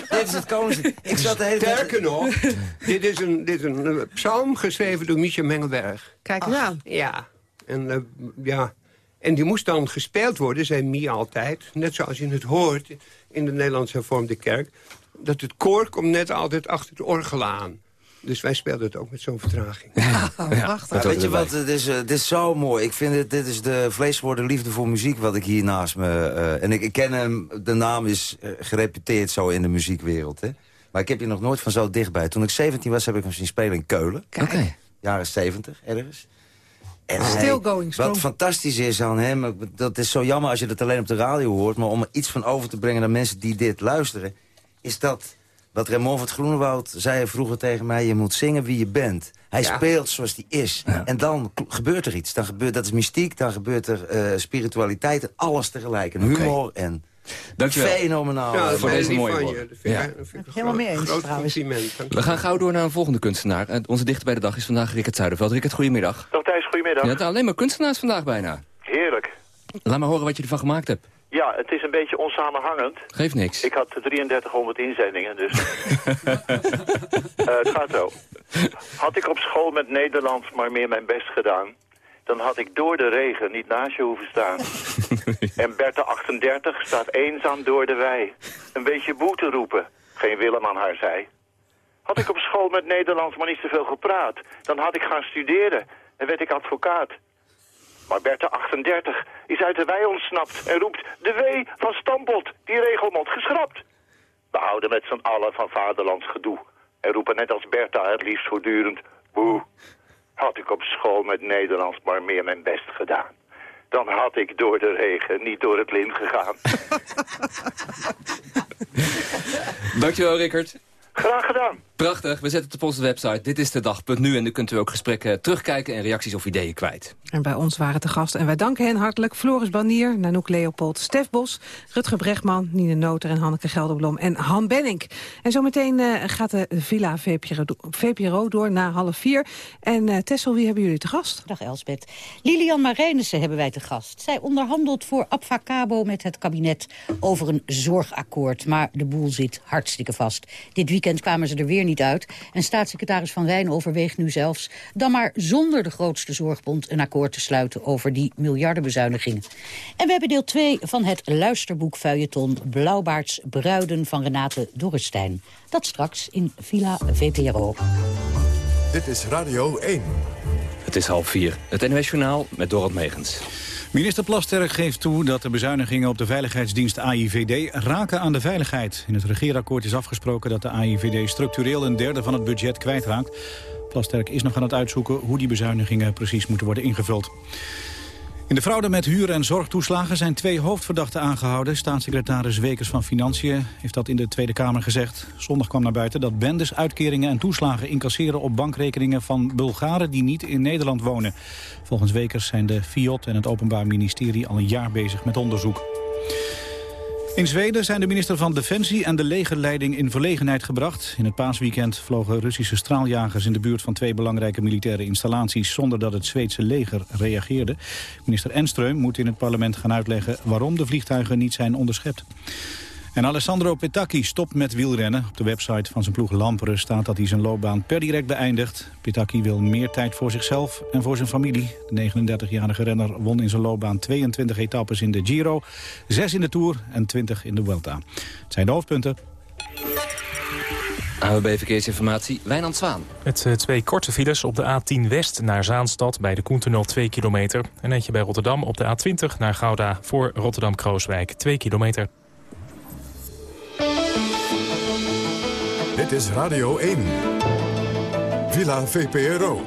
dit is het koningslied. Ik zat de hele Sterker nog, dit is een, dit is een psalm geschreven door Michel Mengelberg. Kijk eens aan. Ja. En, uh, ja. en die moest dan gespeeld worden, zei Mie altijd. Net zoals je het hoort in de Nederlandse hervormde kerk. Dat het koor komt net altijd achter het orgel aan. Dus wij speelden het ook met zo'n vertraging. Ja, ja, weet je wat, dit is, dit is zo mooi. Ik vind het, dit is de vleesgeworden liefde voor muziek wat ik hier naast me... Uh, en ik, ik, ken hem, de naam is uh, gereputeerd zo in de muziekwereld. Hè? Maar ik heb je nog nooit van zo dichtbij. Toen ik 17 was, heb ik hem zien spelen in Keulen. Oké. Jaren 70, ergens. En Still going strong. Wat fantastisch is aan hem, dat is zo jammer als je dat alleen op de radio hoort... maar om er iets van over te brengen naar mensen die dit luisteren... is dat wat Raymond van het Groenewoud zei vroeger tegen mij... je moet zingen wie je bent. Hij Ja. speelt zoals hij is. En dan gebeurt er iets. Dan gebeurt, dat is mystiek, dan gebeurt er eh, spiritualiteit... en alles tegelijk. En humor en... Dankjewel. Fenomenaal. Ja, dat voor deze mooie van woorden. je. Dat vind Ja. ik, dat vind ik een Helemaal mee groot, eens, trouwens. We gaan gauw door naar een volgende kunstenaar. Eh, Onze dichter bij de dag is vandaag Rickert Zuiderveld. Rickert, goedemiddag. Dag Thijs, goedemiddag. Je hebt alleen maar kunstenaars vandaag bijna. Heerlijk. Laat maar horen wat je ervan gemaakt hebt. Ja, het is een beetje onsamenhangend. Geeft niks. Ik had 3300 inzendingen, dus... Eh, het gaat zo. Had ik op school met Nederlands maar meer mijn best gedaan... dan had ik door de regen niet naast je hoeven staan. En Bertha 38 staat eenzaam door de wei. Een beetje boete roepen. Geen Willem aan haar zij. Had ik op school met Nederlands maar niet zoveel gepraat... dan had ik gaan studeren en werd ik advocaat. Maar Bertha 38 is uit de wei ontsnapt en roept... de wee van Stampot, die regelmot geschrapt. We houden met z'n allen van vaderlands gedoe. En roepen net als Bertha het liefst voortdurend... boe. Had ik op school met Nederlands maar meer mijn best gedaan. Dan had ik door de regen niet door het lint gegaan. Dankjewel, Rickert. Graag gedaan. Prachtig, we zetten het op onze website. Dit is de dag.nu en nu kunt u ook gesprekken terugkijken... en reacties of ideeën kwijt. En bij ons waren te gast. En wij danken hen hartelijk. Floris Banier, Nanoek Leopold, Stef Bos, Rutger Bregman, Nine Noter en Hanneke Gelderblom en Han Benink. En zometeen eh, gaat de Villa VPRO, do- VPRO door na half vier. En eh, Tessel, wie hebben jullie te gast? Dag Elsbeth. Lilian Marijnissen hebben wij te gast. Zij onderhandelt voor Abfacabo met het kabinet over een zorgakkoord. Maar de boel zit hartstikke vast. Dit weekend kwamen ze er weer niet uit. En staatssecretaris Van Wijn overweegt nu zelfs... dan maar zonder de grootste zorgbond een akkoord te sluiten... over die miljardenbezuinigingen. En we hebben deel 2 van het luisterboek feuilleton... Blauwbaards Bruiden van Renate Dorrestein. Dat straks in Villa VPRO. Dit is Radio 1. Het is half vier. Het NOS Journaal met Dorot Megens. Minister Plasterk geeft toe dat de bezuinigingen op de veiligheidsdienst AIVD raken aan de veiligheid. In het regeerakkoord is afgesproken dat de AIVD structureel een derde van het budget kwijtraakt. Plasterk is nog aan het uitzoeken hoe die bezuinigingen precies moeten worden ingevuld. In de fraude met huur- en zorgtoeslagen zijn twee hoofdverdachten aangehouden. Staatssecretaris Wekers van Financiën heeft dat in de Tweede Kamer gezegd. Zondag kwam naar buiten dat bendes uitkeringen en toeslagen incasseren op bankrekeningen van Bulgaren die niet in Nederland wonen. Volgens Wekers zijn de FIOT en het Openbaar Ministerie al een jaar bezig met onderzoek. In Zweden zijn de minister van Defensie en de legerleiding in verlegenheid gebracht. In het paasweekend vlogen Russische straaljagers in de buurt van twee belangrijke militaire installaties zonder dat het Zweedse leger reageerde. Minister Enström moet in het parlement gaan uitleggen waarom de vliegtuigen niet zijn onderschept. En Alessandro Petacchi stopt met wielrennen. Op de website van zijn ploeg Lamperen staat dat hij zijn loopbaan per direct beëindigt. Petacchi wil meer tijd voor zichzelf en voor zijn familie. De 39-jarige renner won in zijn loopbaan 22 etappes in de Giro, 6 in de Tour en 20 in de Vuelta. Het zijn de hoofdpunten. AWB Verkeersinformatie, Wijnand Zwaan. Met uh, twee korte files op de A10 West naar Zaanstad bij de Koentunnel 2 kilometer. En eentje bij Rotterdam op de A20 naar Gouda voor Rotterdam-Krooswijk 2 kilometer. Dit is Radio 1. Villa VPRO.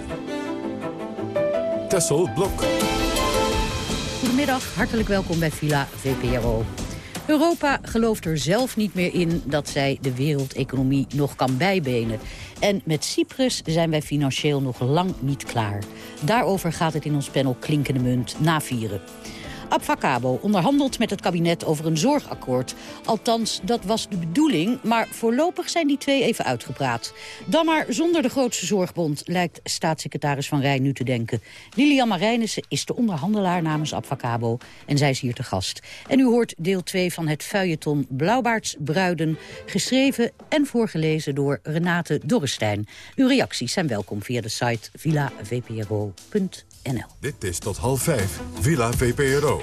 Tessel Blok. Goedemiddag, hartelijk welkom bij Villa VPRO. Europa gelooft er zelf niet meer in dat zij de wereldeconomie nog kan bijbenen. En met Cyprus zijn wij financieel nog lang niet klaar. Daarover gaat het in ons panel Klinkende Munt na vieren. Abfacabo onderhandelt met het kabinet over een zorgakkoord. Althans, dat was de bedoeling, maar voorlopig zijn die twee even uitgepraat. Dan maar zonder de grootste zorgbond, lijkt staatssecretaris Van Rijn nu te denken. Lilian Marijnissen is de onderhandelaar namens Abfacabo en zij is hier te gast. En u hoort deel 2 van het feuilleton Blauwbaardsbruiden, geschreven en voorgelezen door Renate Dorrestein. Uw reacties zijn welkom via de site villavpro.nl. Dit is tot half vijf, Villa VPRO.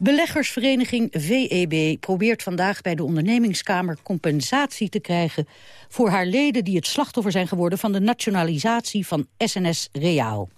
Beleggersvereniging VEB probeert vandaag bij de ondernemingskamer compensatie te krijgen voor haar leden die het slachtoffer zijn geworden van de nationalisatie van SNS Reaal.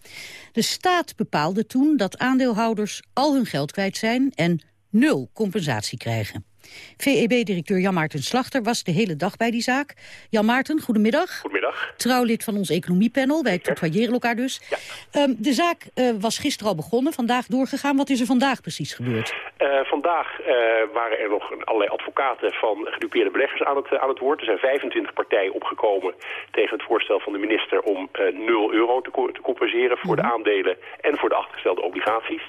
De staat bepaalde toen dat aandeelhouders al hun geld kwijt zijn en nul compensatie krijgen. VEB-directeur Jan Maarten Slachter was de hele dag bij die zaak. Jan Maarten, goedemiddag. Goedemiddag. Trouwlid van ons economiepanel, wij tutoyeren elkaar dus. Ja. Um, de zaak uh, was gisteren al begonnen, vandaag doorgegaan. Wat is er vandaag precies gebeurd? Uh, vandaag uh, waren er nog allerlei advocaten van gedupeerde beleggers aan het, aan het woord. Er zijn 25 partijen opgekomen tegen het voorstel van de minister om 0 euro te, co te compenseren voor de aandelen en voor de achtergestelde obligaties.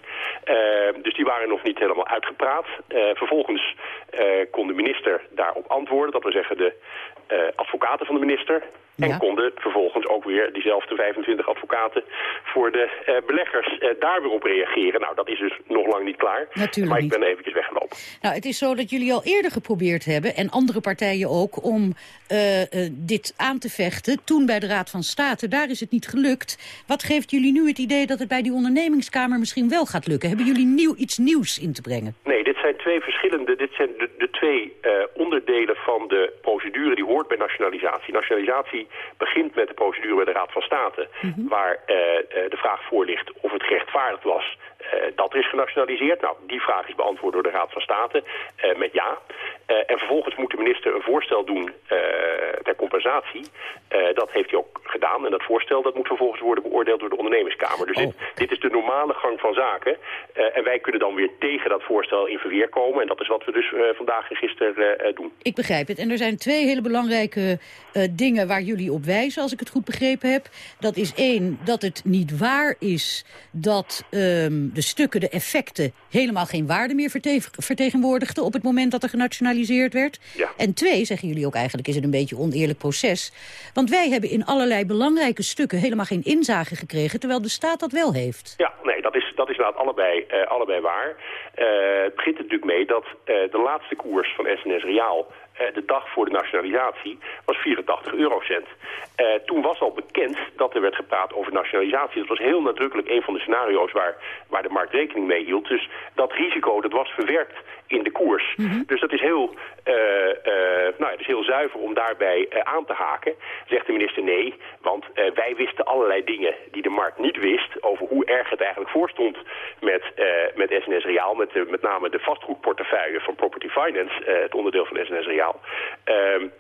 dus die waren nog niet helemaal uitgepraat. vervolgens kon de minister daarop antwoorden. Dat we zeggen de uh, advocaten van de minister. En konden vervolgens ook weer diezelfde 25 advocaten voor de uh, beleggers uh, daar weer op reageren. Nou, dat is dus nog lang niet klaar. Natuurlijk maar ik ben eventjes weggelopen. Nou, het is zo dat jullie al eerder geprobeerd hebben, en andere partijen ook, om dit aan te vechten. Toen bij de Raad van State, daar is het niet gelukt. Wat geeft jullie nu het idee dat het bij die ondernemingskamer misschien wel gaat lukken? Hebben jullie nieuw, iets nieuws in te brengen? Nee, dit zijn twee verschillende, dit zijn de, de twee onderdelen van de procedure die hoort bij nationalisatie. Nationalisatie begint met de procedure bij de Raad van State... Mm -hmm. waar uh, de vraag voor ligt of het gerechtvaardigd was dat er is genationaliseerd. Nou, die vraag is beantwoord door de Raad van State uh, met ja. en vervolgens moet de minister een voorstel doen ter compensatie. dat heeft hij ook gedaan. En dat voorstel dat moet vervolgens worden beoordeeld door de ondernemingskamer. Dus oh. dit, dit, is de normale gang van zaken. en wij kunnen dan weer tegen dat voorstel in verweer komen. En dat is wat we dus vandaag en gisteren doen. Ik begrijp het. En er zijn twee hele belangrijke dingen waar jullie op wijzen, als ik het goed begrepen heb. Dat is één, dat het niet waar is dat um, de stukken, de effecten... helemaal geen waarde meer verte vertegenwoordigden... op het moment dat er genationaliseerd werd. Ja. En twee, zeggen jullie ook eigenlijk, is het een beetje een oneerlijk proces. Want wij hebben in allerlei belangrijke stukken helemaal geen inzage gekregen... terwijl de staat dat wel heeft. Ja, nee, dat is, dat is inderdaad allebei, uh, allebei waar. Uh, het begint er natuurlijk mee dat uh, de laatste koers van SNS Reaal de dag voor de nationalisatie was 84 eurocent. Uh, toen was al bekend dat er werd gepraat over nationalisatie. Dat was heel nadrukkelijk een van de scenario's waar, waar de markt rekening mee hield. Dus dat risico dat was verwerkt in de koers. Mm -hmm. Dus dat is heel, heel zuiver om daarbij aan te haken. Zegt de minister nee, want wij wisten allerlei dingen die de markt niet wist... over hoe erg het eigenlijk voorstond met, met SNS Reaal... met, met name de vastgoedportefeuille van Property Finance, het onderdeel van SNS Reaal... Um,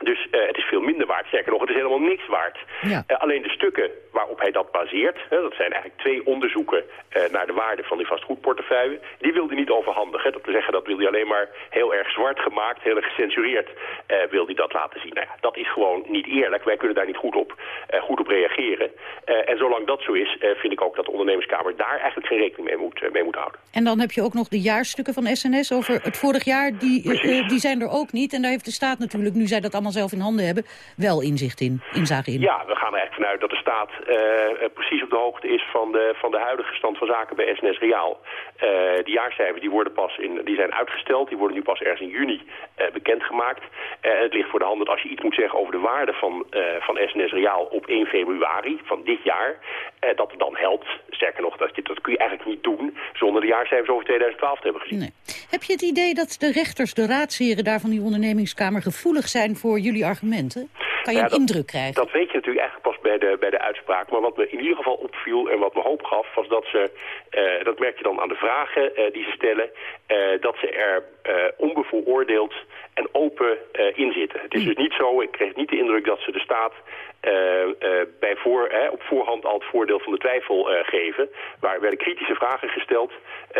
Dus uh, het is veel minder waard. Zeker nog, het is helemaal niks waard. Ja. Uh, alleen de stukken waarop hij dat baseert... Hè, dat zijn eigenlijk twee onderzoeken uh, naar de waarde van die vastgoedportefeuille... die wil hij niet overhandigen. Dat wil zeggen, dat wil hij alleen maar heel erg zwart gemaakt... heel erg gecensureerd wil hij dat laten zien. Nou ja, dat is gewoon niet eerlijk. Wij kunnen daar niet goed op, goed op reageren. en zolang dat zo is, vind ik ook dat de ondernemerskamer... daar eigenlijk geen rekening mee moet, mee moet houden. En dan heb je ook nog de jaarstukken van SNS over het vorig jaar. Die, die zijn er ook niet. En daar heeft de staat natuurlijk, nu zij dat allemaal zelf in handen hebben, wel inzicht in, inzage in. Ja, we gaan er eigenlijk vanuit dat de staat uh, precies op de hoogte is van de, van de huidige stand van zaken bij SNS Reaal. Uh, de jaarcijfers die worden pas in, die zijn uitgesteld, die worden nu pas ergens in juni uh, bekendgemaakt. het ligt voor de hand dat als je iets moet zeggen over de waarde van, van SNS Reaal op 1 februari van dit jaar, dat het dan helpt. Sterker nog, dat, je, dat kun je eigenlijk niet doen zonder de jaarcijfers over 2012 te hebben gezien. Nee. Heb je het idee dat de rechters, de raadsheren daar van die ondernemingskamer gevoelig zijn voor jullie argumenten? Kan je Ja, een dat- indruk krijgen? Dat weet je natuurlijk eigenlijk pas bij de, bij de uitspraak. Maar wat me in ieder geval opviel en wat me hoop gaf... was dat ze, eh, dat merk je dan aan de vragen eh, die ze stellen... eh, dat ze er onbevooroordeeld en open in zitten. Het is dus niet zo, ik kreeg niet de indruk dat ze de staat... bij voor, hè, op voorhand al het voordeel van de twijfel geven. Waar werden kritische vragen gesteld,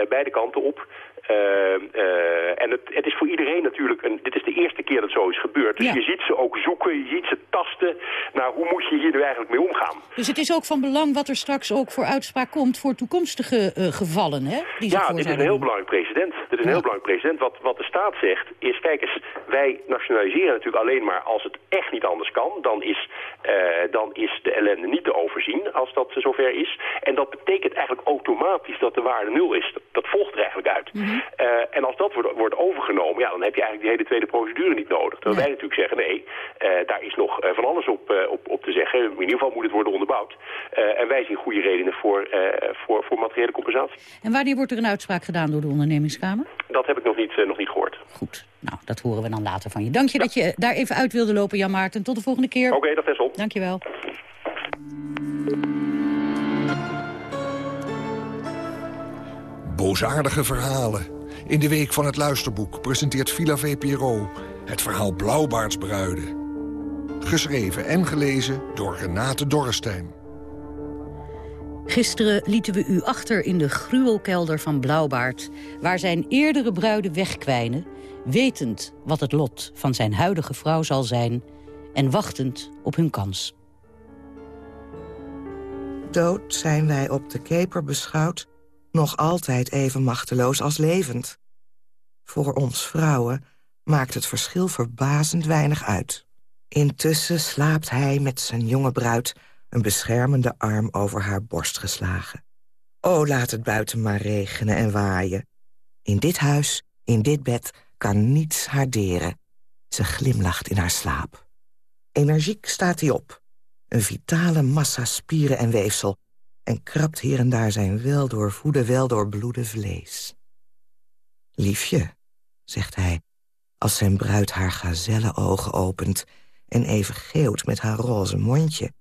beide kanten op... Eh, eh, en het, het is voor iedereen natuurlijk, een, dit is de eerste keer dat zo is gebeurd. Dus Ja. je ziet ze ook zoeken, je ziet ze tasten naar hoe moet je hier nu eigenlijk mee omgaan. Dus het is ook van belang wat er straks ook voor uitspraak komt... voor toekomstige eh, gevallen, hè? Die Ja, dit is een heel belangrijk precedent. Dit is een heel belangrijk precedent. Wat, wat de staat zegt is, kijk eens, wij nationaliseren natuurlijk alleen maar als het echt niet anders kan. Dan is, eh, dan is de ellende niet te overzien als dat zover is. En dat betekent eigenlijk automatisch dat de waarde nul is. Dat, dat volgt er eigenlijk uit. Eh, en als dat wordt, wordt overgenomen, ja, dan heb je eigenlijk die hele tweede procedure niet nodig. Terwijl wij natuurlijk zeggen, nee, eh, daar is nog eh, van alles op, op, op te zeggen. In ieder geval moet het worden onderbouwd. En wij zien goede redenen voor, voor, voor materiële compensatie. En wanneer wordt er een uitspraak gedaan door de ondernemingskamer? Dat heb ik nog niet, nog niet gehoord. Nou, dat horen we dan later van je. Dank je dat je daar even uit wilde lopen, Jan Maarten. Tot de volgende keer. Oké, dat is op. Dank je wel. Boosaardige verhalen. In de week van het luisterboek presenteert Villa VPRO het verhaal Blauwbaardsbruiden. Geschreven en gelezen door Renate Dorrestein. Gisteren lieten we u achter in de gruwelkelder van Blauwbaard... waar zijn eerdere bruiden wegkwijnen... wetend wat het lot van zijn huidige vrouw zal zijn... en wachtend op hun kans. Dood zijn wij op de keper beschouwd... nog altijd even machteloos als levend. Voor ons vrouwen maakt het verschil verbazend weinig uit. Intussen slaapt hij met zijn jonge bruid... een beschermende arm over haar borst geslagen. O, laat het buiten maar regenen en waaien. In dit huis, in dit bed, kan niets haar deren. Ze glimlacht in haar slaap. Energiek staat hij op. Een vitale massa spieren en weefsel... en krabt hier en daar zijn weldoorvoede, weldoorbloede vlees. Liefje, zegt hij, als zijn bruid haar gazelle-ogen opent... en even geeuwt met haar roze mondje.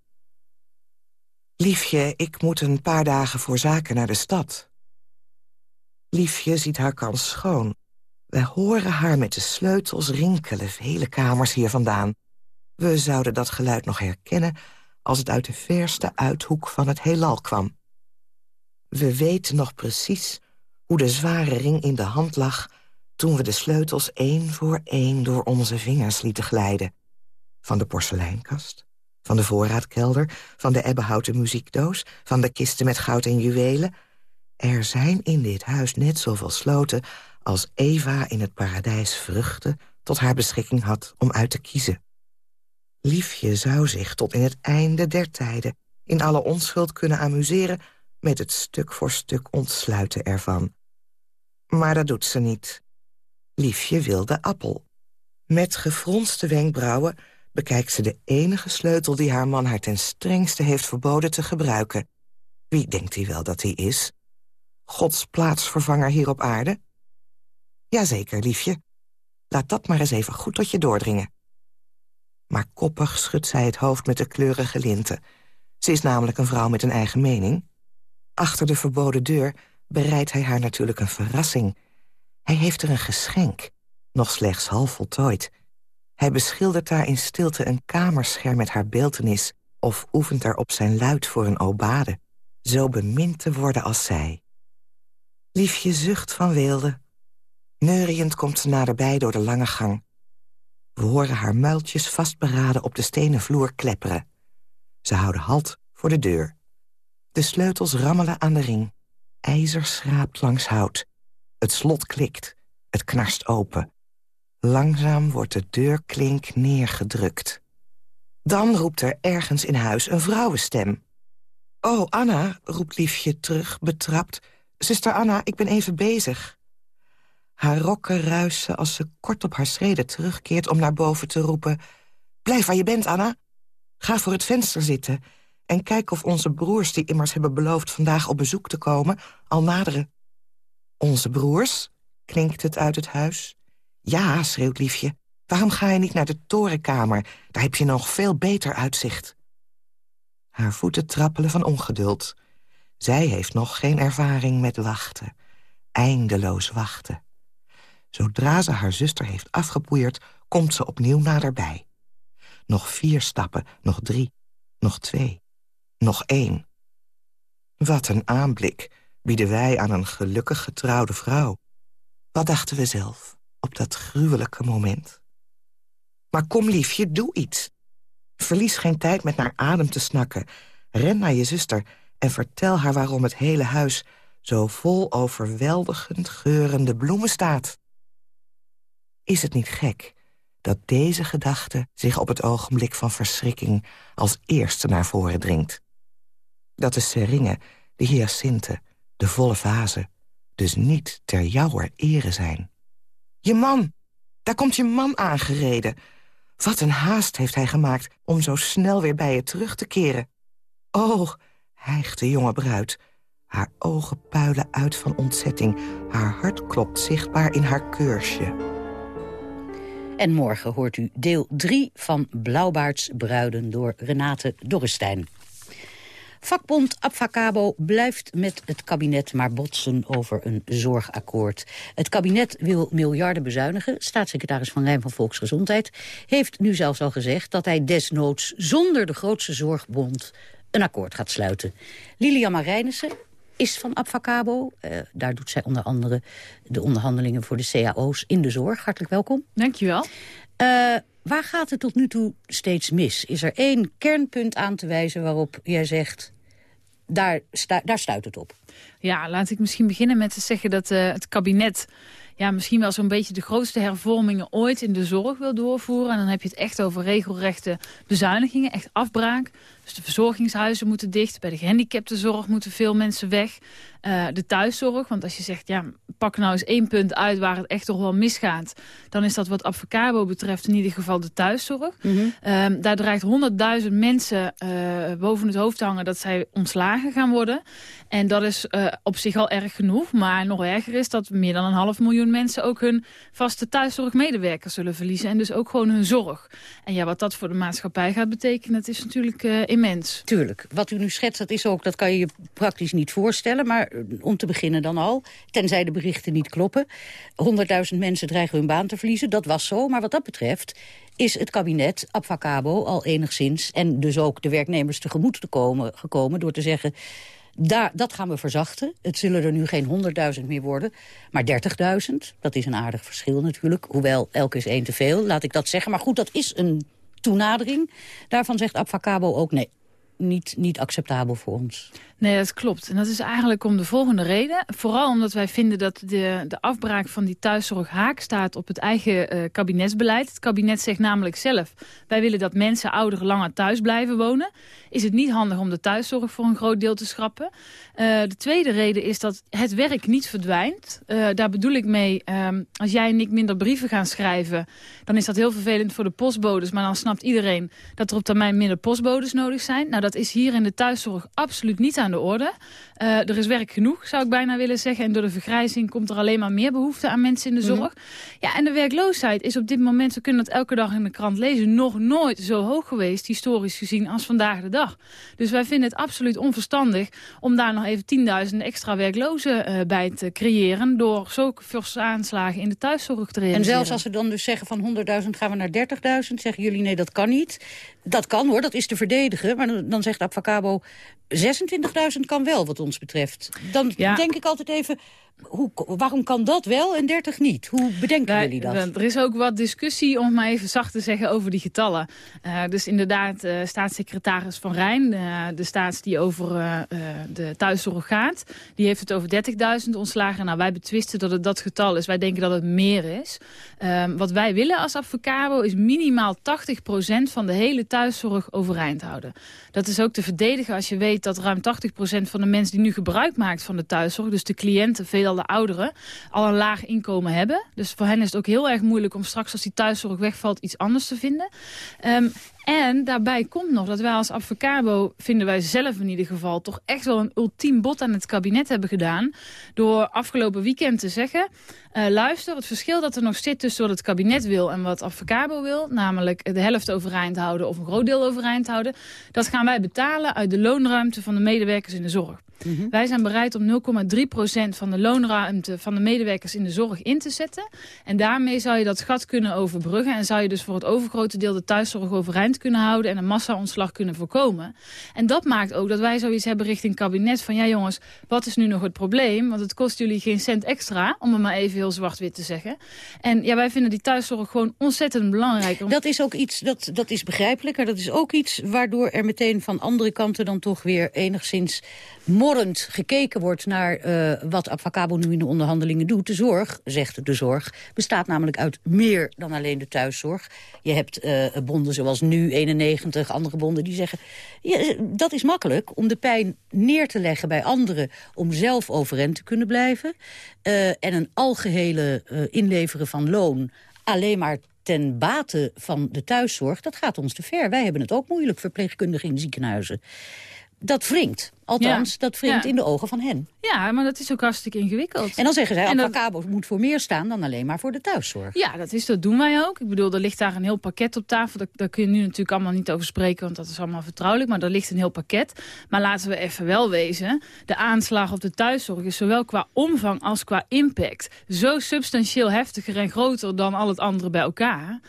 Liefje, ik moet een paar dagen voor zaken naar de stad. Liefje ziet haar kans schoon. Wij horen haar met de sleutels rinkelen vele kamers hier vandaan. We zouden dat geluid nog herkennen als het uit de verste uithoek van het heelal kwam. We weten nog precies hoe de zware ring in de hand lag... toen we de sleutels één voor één door onze vingers lieten glijden. Van de porseleinkast, van de voorraadkelder... van de ebbenhouten muziekdoos, van de kisten met goud en juwelen. Er zijn in dit huis net zoveel sloten... als Eva in het paradijs vruchten tot haar beschikking had om uit te kiezen. Liefje zou zich tot in het einde der tijden... in alle onschuld kunnen amuseren... met het stuk voor stuk ontsluiten ervan. Maar dat doet ze niet. Liefje wil de appel. Met gefronste wenkbrauwen bekijkt ze de enige sleutel... die haar man haar ten strengste heeft verboden te gebruiken. Wie denkt hij wel dat hij is? Gods plaatsvervanger hier op aarde? Jazeker, liefje. Laat dat maar eens even goed tot je doordringen. Maar koppig schudt zij het hoofd met de kleurige linten. Ze is namelijk een vrouw met een eigen mening. Achter de verboden deur bereidt hij haar natuurlijk een verrassing. Hij heeft er een geschenk, nog slechts half voltooid. Hij beschildert daar in stilte een kamerscherm met haar beeltenis... of oefent daarop zijn luid voor een obade. Zo bemind te worden als zij. Liefje zucht van weelde. Neuriënd komt ze naderbij door de lange gang. We horen haar muiltjes vastberaden op de stenen vloer klepperen. Ze houden halt voor de deur. De sleutels rammelen aan de ring. IJzer schraapt langs hout. Het slot klikt. Het knarst open. Langzaam wordt de deurklink neergedrukt. Dan roept er ergens in huis een vrouwenstem. Oh, Anna, roept Liefje terug, betrapt. Zuster Anna, ik ben even bezig. Haar rokken ruisen als ze kort op haar schreden terugkeert... om naar boven te roepen... Blijf waar je bent, Anna. Ga voor het venster zitten en kijk of onze broers... die immers hebben beloofd vandaag op bezoek te komen, al naderen. Onze broers? klinkt het uit het huis. Ja, schreeuwt Liefje. Waarom ga je niet naar de torenkamer? Daar heb je nog veel beter uitzicht. Haar voeten trappelen van ongeduld. Zij heeft nog geen ervaring met wachten. Eindeloos wachten. Zodra ze haar zuster heeft afgepoeierd, komt ze opnieuw naderbij. Nog vier stappen, nog drie, nog twee, nog één. Wat een aanblik bieden wij aan een gelukkig getrouwde vrouw. Wat dachten we zelf op dat gruwelijke moment? Maar kom liefje, doe iets. Verlies geen tijd met naar adem te snakken. Ren naar je zuster en vertel haar waarom het hele huis... zo vol overweldigend geurende bloemen staat. Is het niet gek dat deze gedachte zich op het ogenblik van verschrikking... als eerste naar voren dringt? Dat de seringen, de hyacinten, de volle vazen... dus niet ter jouwer ere zijn. Je man! Daar komt je man aangereden. Wat een haast heeft hij gemaakt om zo snel weer bij je terug te keren. Oh, hijgt de jonge bruid. Haar ogen puilen uit van ontzetting. Haar hart klopt zichtbaar in haar keursje. En morgen hoort u deel 3 van Blauwbaards Bruiden door Renate Dorrestein. Vakbond Abfacabo blijft met het kabinet maar botsen over een zorgakkoord. Het kabinet wil miljarden bezuinigen. Staatssecretaris Van Rijn van Volksgezondheid heeft nu zelfs al gezegd... dat hij desnoods zonder de grootste zorgbond een akkoord gaat sluiten. Lilian Marijnissen is van Abfacabo. Uh, daar doet zij onder andere de onderhandelingen voor de cao's in de zorg. Hartelijk welkom. Dankjewel. Uh, waar gaat het tot nu toe steeds mis? Is er één kernpunt aan te wijzen waarop jij zegt... daar, stu daar stuit het op? Ja, laat ik misschien beginnen met te zeggen dat uh, het kabinet ja, misschien wel zo'n beetje de grootste hervormingen ooit in de zorg wil doorvoeren. En dan heb je het echt over regelrechte bezuinigingen, echt afbraak. Dus de verzorgingshuizen moeten dicht. Bij de gehandicaptenzorg moeten veel mensen weg. Uh, de thuiszorg, want als je zegt, ja, pak nou eens één punt uit waar het echt toch wel misgaat. Dan is dat wat Avocabo betreft in ieder geval de thuiszorg. Mm -hmm. daar dreigt honderdduizend mensen uh, boven het hoofd te hangen dat zij ontslagen gaan worden. En dat is uh, op zich al erg genoeg. Maar nog erger is dat meer dan een half miljoen mensen ook hun vaste thuiszorgmedewerkers zullen verliezen. En dus ook gewoon hun zorg. En ja, wat dat voor de maatschappij gaat betekenen, dat is natuurlijk Tuurlijk. Wat u nu schetst, dat is ook, dat kan je je praktisch niet voorstellen. Maar om te beginnen dan al, tenzij de berichten niet kloppen. 100.000 mensen dreigen hun baan te verliezen, dat was zo. Maar wat dat betreft is het kabinet, Abfacabo, al enigszins... en dus ook de werknemers tegemoet te komen, gekomen door te zeggen... Daar, dat gaan we verzachten. Het zullen er nu geen 100.000 meer worden, maar 30.000. Dat is een aardig verschil natuurlijk. Hoewel, elke is één te veel, laat ik dat zeggen. Maar goed, dat is een toenadering. Daarvan zegt Abfacabo ook nee, niet, niet acceptabel voor ons. Nee, dat klopt. En dat is eigenlijk om de volgende reden. Vooral omdat wij vinden dat de, de afbraak van die thuiszorg haak staat op het eigen uh, kabinetsbeleid. Het kabinet zegt namelijk zelf, wij willen dat mensen ouderen langer thuis blijven wonen. Is het niet handig om de thuiszorg voor een groot deel te schrappen. Uh, de tweede reden is dat het werk niet verdwijnt. Uh, daar bedoel ik mee, um, als jij en ik minder brieven gaan schrijven... dan is dat heel vervelend voor de postbodes. Maar dan snapt iedereen dat er op termijn minder postbodes nodig zijn. Nou, dat is hier in de thuiszorg absoluut niet aan de orde. Uh, er is werk genoeg, zou ik bijna willen zeggen. En door de vergrijzing komt er alleen maar meer behoefte aan mensen in de Mhm. zorg. Ja, en de werkloosheid is op dit moment, we kunnen dat elke dag in de krant lezen... nog nooit zo hoog geweest, historisch gezien, als vandaag de dag. Dus wij vinden het absoluut onverstandig om daar nog even 10.000 extra werklozen uh, bij te creëren... door zulke forse aanslagen in de thuiszorg te realiseren. En zelfs als we dan dus zeggen van 100.000 gaan we naar 30.000... zeggen jullie nee, dat kan niet. Dat kan hoor, dat is te verdedigen. Maar dan, dan zegt Abfacabo 26.000 kan wel wat ons betreft. Dan Ja. denk ik altijd even... Hoe, waarom kan dat wel en 30 niet? Hoe bedenken Wij- jullie dat? we- Er is ook wat discussie, om het maar even zacht te zeggen, over die getallen. Eh, dus inderdaad, eh, staatssecretaris Van Rijn, eh, de staats die over eh, eh, de thuiszorg gaat... die heeft het over 30.000 ontslagen. Nou, wij betwisten dat het dat getal is. Wij denken dat het meer is. Ehm, wat wij willen als Advocabo is minimaal 80% van de hele thuiszorg overeind houden. Dat is ook te verdedigen als je weet dat ruim 80% van de mensen die nu gebruik maakt van de thuiszorg... dus de cliënten, veelal de ouderen, al een laag inkomen hebben. Dus voor hen is het ook heel erg moeilijk om straks als die thuiszorg wegvalt iets anders te vinden. Ehm, en daarbij komt nog dat wij als Advocabo, vinden wij zelf in ieder geval... toch echt wel een ultiem bod aan het kabinet hebben gedaan... door afgelopen weekend te zeggen... eh, luister, het verschil dat er nog zit tussen wat het kabinet wil en wat Advocabo wil... namelijk de helft overeind houden of een groot deel overeind houden... dat gaan wij betalen uit de loonruimte van de medewerkers in de zorg. Wij zijn bereid om 0,3% van de loonruimte van de medewerkers in de zorg in te zetten. En daarmee zou je dat gat kunnen overbruggen. En zou je dus voor het overgrote deel de thuiszorg overeind kunnen houden. En een massa-ontslag kunnen voorkomen. En dat maakt ook dat wij zoiets hebben richting kabinet. Van ja jongens, wat is nu nog het probleem? Want het kost jullie geen cent extra. Om het maar even heel zwart-wit te zeggen. En ja, wij vinden die thuiszorg gewoon ontzettend belangrijk. Om... Dat is ook iets, dat, dat is begrijpelijker. Dat is ook iets waardoor er meteen van andere kanten dan toch weer enigszins morrend gekeken wordt naar eh, wat Avacabo nu in de onderhandelingen doet. De zorg, zegt de zorg, bestaat namelijk uit meer dan alleen de thuiszorg. Je hebt eh, bonden zoals Nu 91, andere bonden die zeggen... Ja, dat is makkelijk om de pijn neer te leggen bij anderen... om zelf overeind te kunnen blijven. Eh, en een algehele eh, inleveren van loon alleen maar ten bate van de thuiszorg, dat gaat ons te ver. Wij hebben het ook moeilijk, verpleegkundigen in ziekenhuizen. Dat wringt. Althans, Ja. dat wringt Ja. in de ogen van hen. Ja, maar dat is ook hartstikke ingewikkeld. En dan zeggen zij, dat- Avacabo moet voor meer staan dan alleen maar voor de thuiszorg. Ja, dat, is, dat doen wij ook. Ik bedoel, er ligt daar een heel pakket op tafel. Daar, daar kun je nu natuurlijk allemaal niet over spreken, want dat is allemaal vertrouwelijk. Maar er ligt een heel pakket. Maar laten we even wel wezen. De aanslag op de thuiszorg is zowel qua omvang als qua impact... zo substantieel heftiger en groter dan al het andere bij elkaar.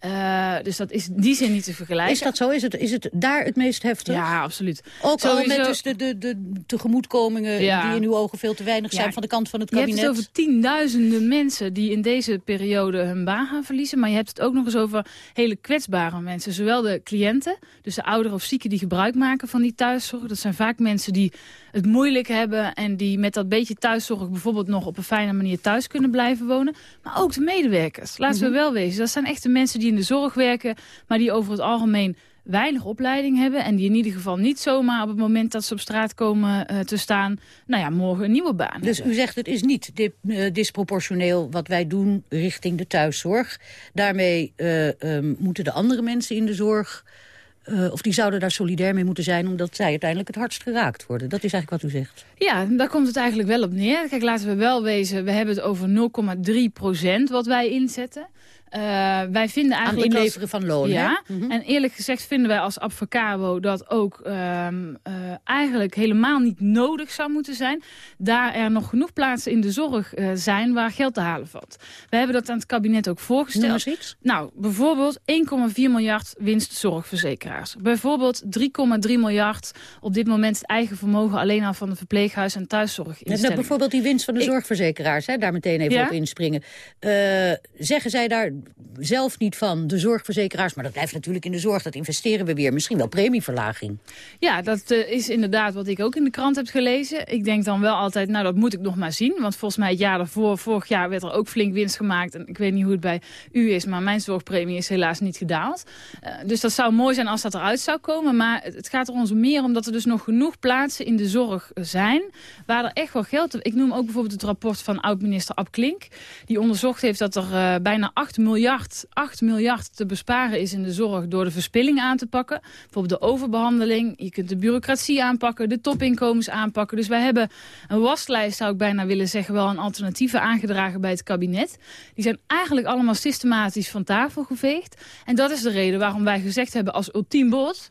Eh, dus dat is in die zin niet te vergelijken. Is dat zo? Is het, is het daar het meest heftig? Ja, absoluut. Ook al met dus de, de, de tegemoetkomingen Ja. die in uw ogen veel te weinig Ja, zijn van de kant van het Je hebt kabinet. het over tienduizenden mensen die in deze periode hun baan gaan verliezen. Maar je hebt het ook nog eens over hele kwetsbare mensen. Zowel de cliënten, dus de ouderen of zieken die gebruik maken van die thuiszorg. Dat zijn vaak mensen die het moeilijk hebben en die met dat beetje thuiszorg bijvoorbeeld nog op een fijne manier thuis kunnen blijven wonen. Maar ook de medewerkers. Laten we wel wezen. Dat zijn echt de mensen die in de zorg werken, maar die over het algemeen weinig opleiding hebben... en die in ieder geval niet zomaar op het moment dat ze op straat komen eh, te staan... nou ja, morgen een nieuwe baan Dus hebben. u zegt het is niet eh, disproportioneel wat wij doen richting de thuiszorg. Daarmee eh, ehm, moeten de andere mensen in de zorg... of die zouden daar solidair mee moeten zijn... omdat zij uiteindelijk het hardst geraakt worden. Dat is eigenlijk wat u zegt. Ja, daar komt het eigenlijk wel op neer. Kijk, laten we wel wezen, we hebben het over 0,3 procent wat wij inzetten. Eh, wij vinden eigenlijk inleveren van loon, Ja? Mhm. en eerlijk gezegd vinden wij als Advocabo dat ook ehm, eh, eigenlijk helemaal niet nodig zou moeten zijn. Daar er nog genoeg plaatsen in de zorg eh, zijn waar geld te halen valt. We hebben dat aan het kabinet ook voorgesteld. Nou, bijvoorbeeld 1,4 miljard winst zorgverzekeraars. Bijvoorbeeld 3,3 miljard op dit moment het eigen vermogen alleen al van de verpleeghuis- en thuiszorginstellingen. net bijvoorbeeld die winst van de zorgverzekeraars, hè, daar meteen even Ja? op inspringen. Zeggen zij daar zelf niet van, de zorgverzekeraars... maar dat blijft natuurlijk in de zorg, dat investeren we weer. Misschien wel premieverlaging. Ja, dat eh, is inderdaad wat ik ook in de krant heb gelezen. Ik denk dan wel altijd, nou dat moet ik nog maar zien. Want volgens mij het jaar daarvoor, vorig jaar werd er ook flink winst gemaakt. En ik weet niet hoe het bij u is, maar mijn zorgpremie is helaas niet gedaald. Eh, dus dat zou mooi zijn als dat eruit zou komen. Maar het, gaat er ons meer om dat er dus nog genoeg plaatsen in de zorg zijn... waar er echt wel geld... Ik noem ook bijvoorbeeld het rapport van oud-minister Ab Klink. Die onderzocht heeft dat er eh, bijna 8 miljard miljard, 8 miljard te besparen is in de zorg door de verspilling aan te pakken. Bijvoorbeeld de overbehandeling. Je kunt de bureaucratie aanpakken, de topinkomens aanpakken. Dus wij hebben een waslijst, zou ik bijna willen zeggen, wel een alternatieven aangedragen bij het kabinet. Die zijn eigenlijk allemaal systematisch van tafel geveegd. En dat is de reden waarom wij gezegd hebben als ultiem bod...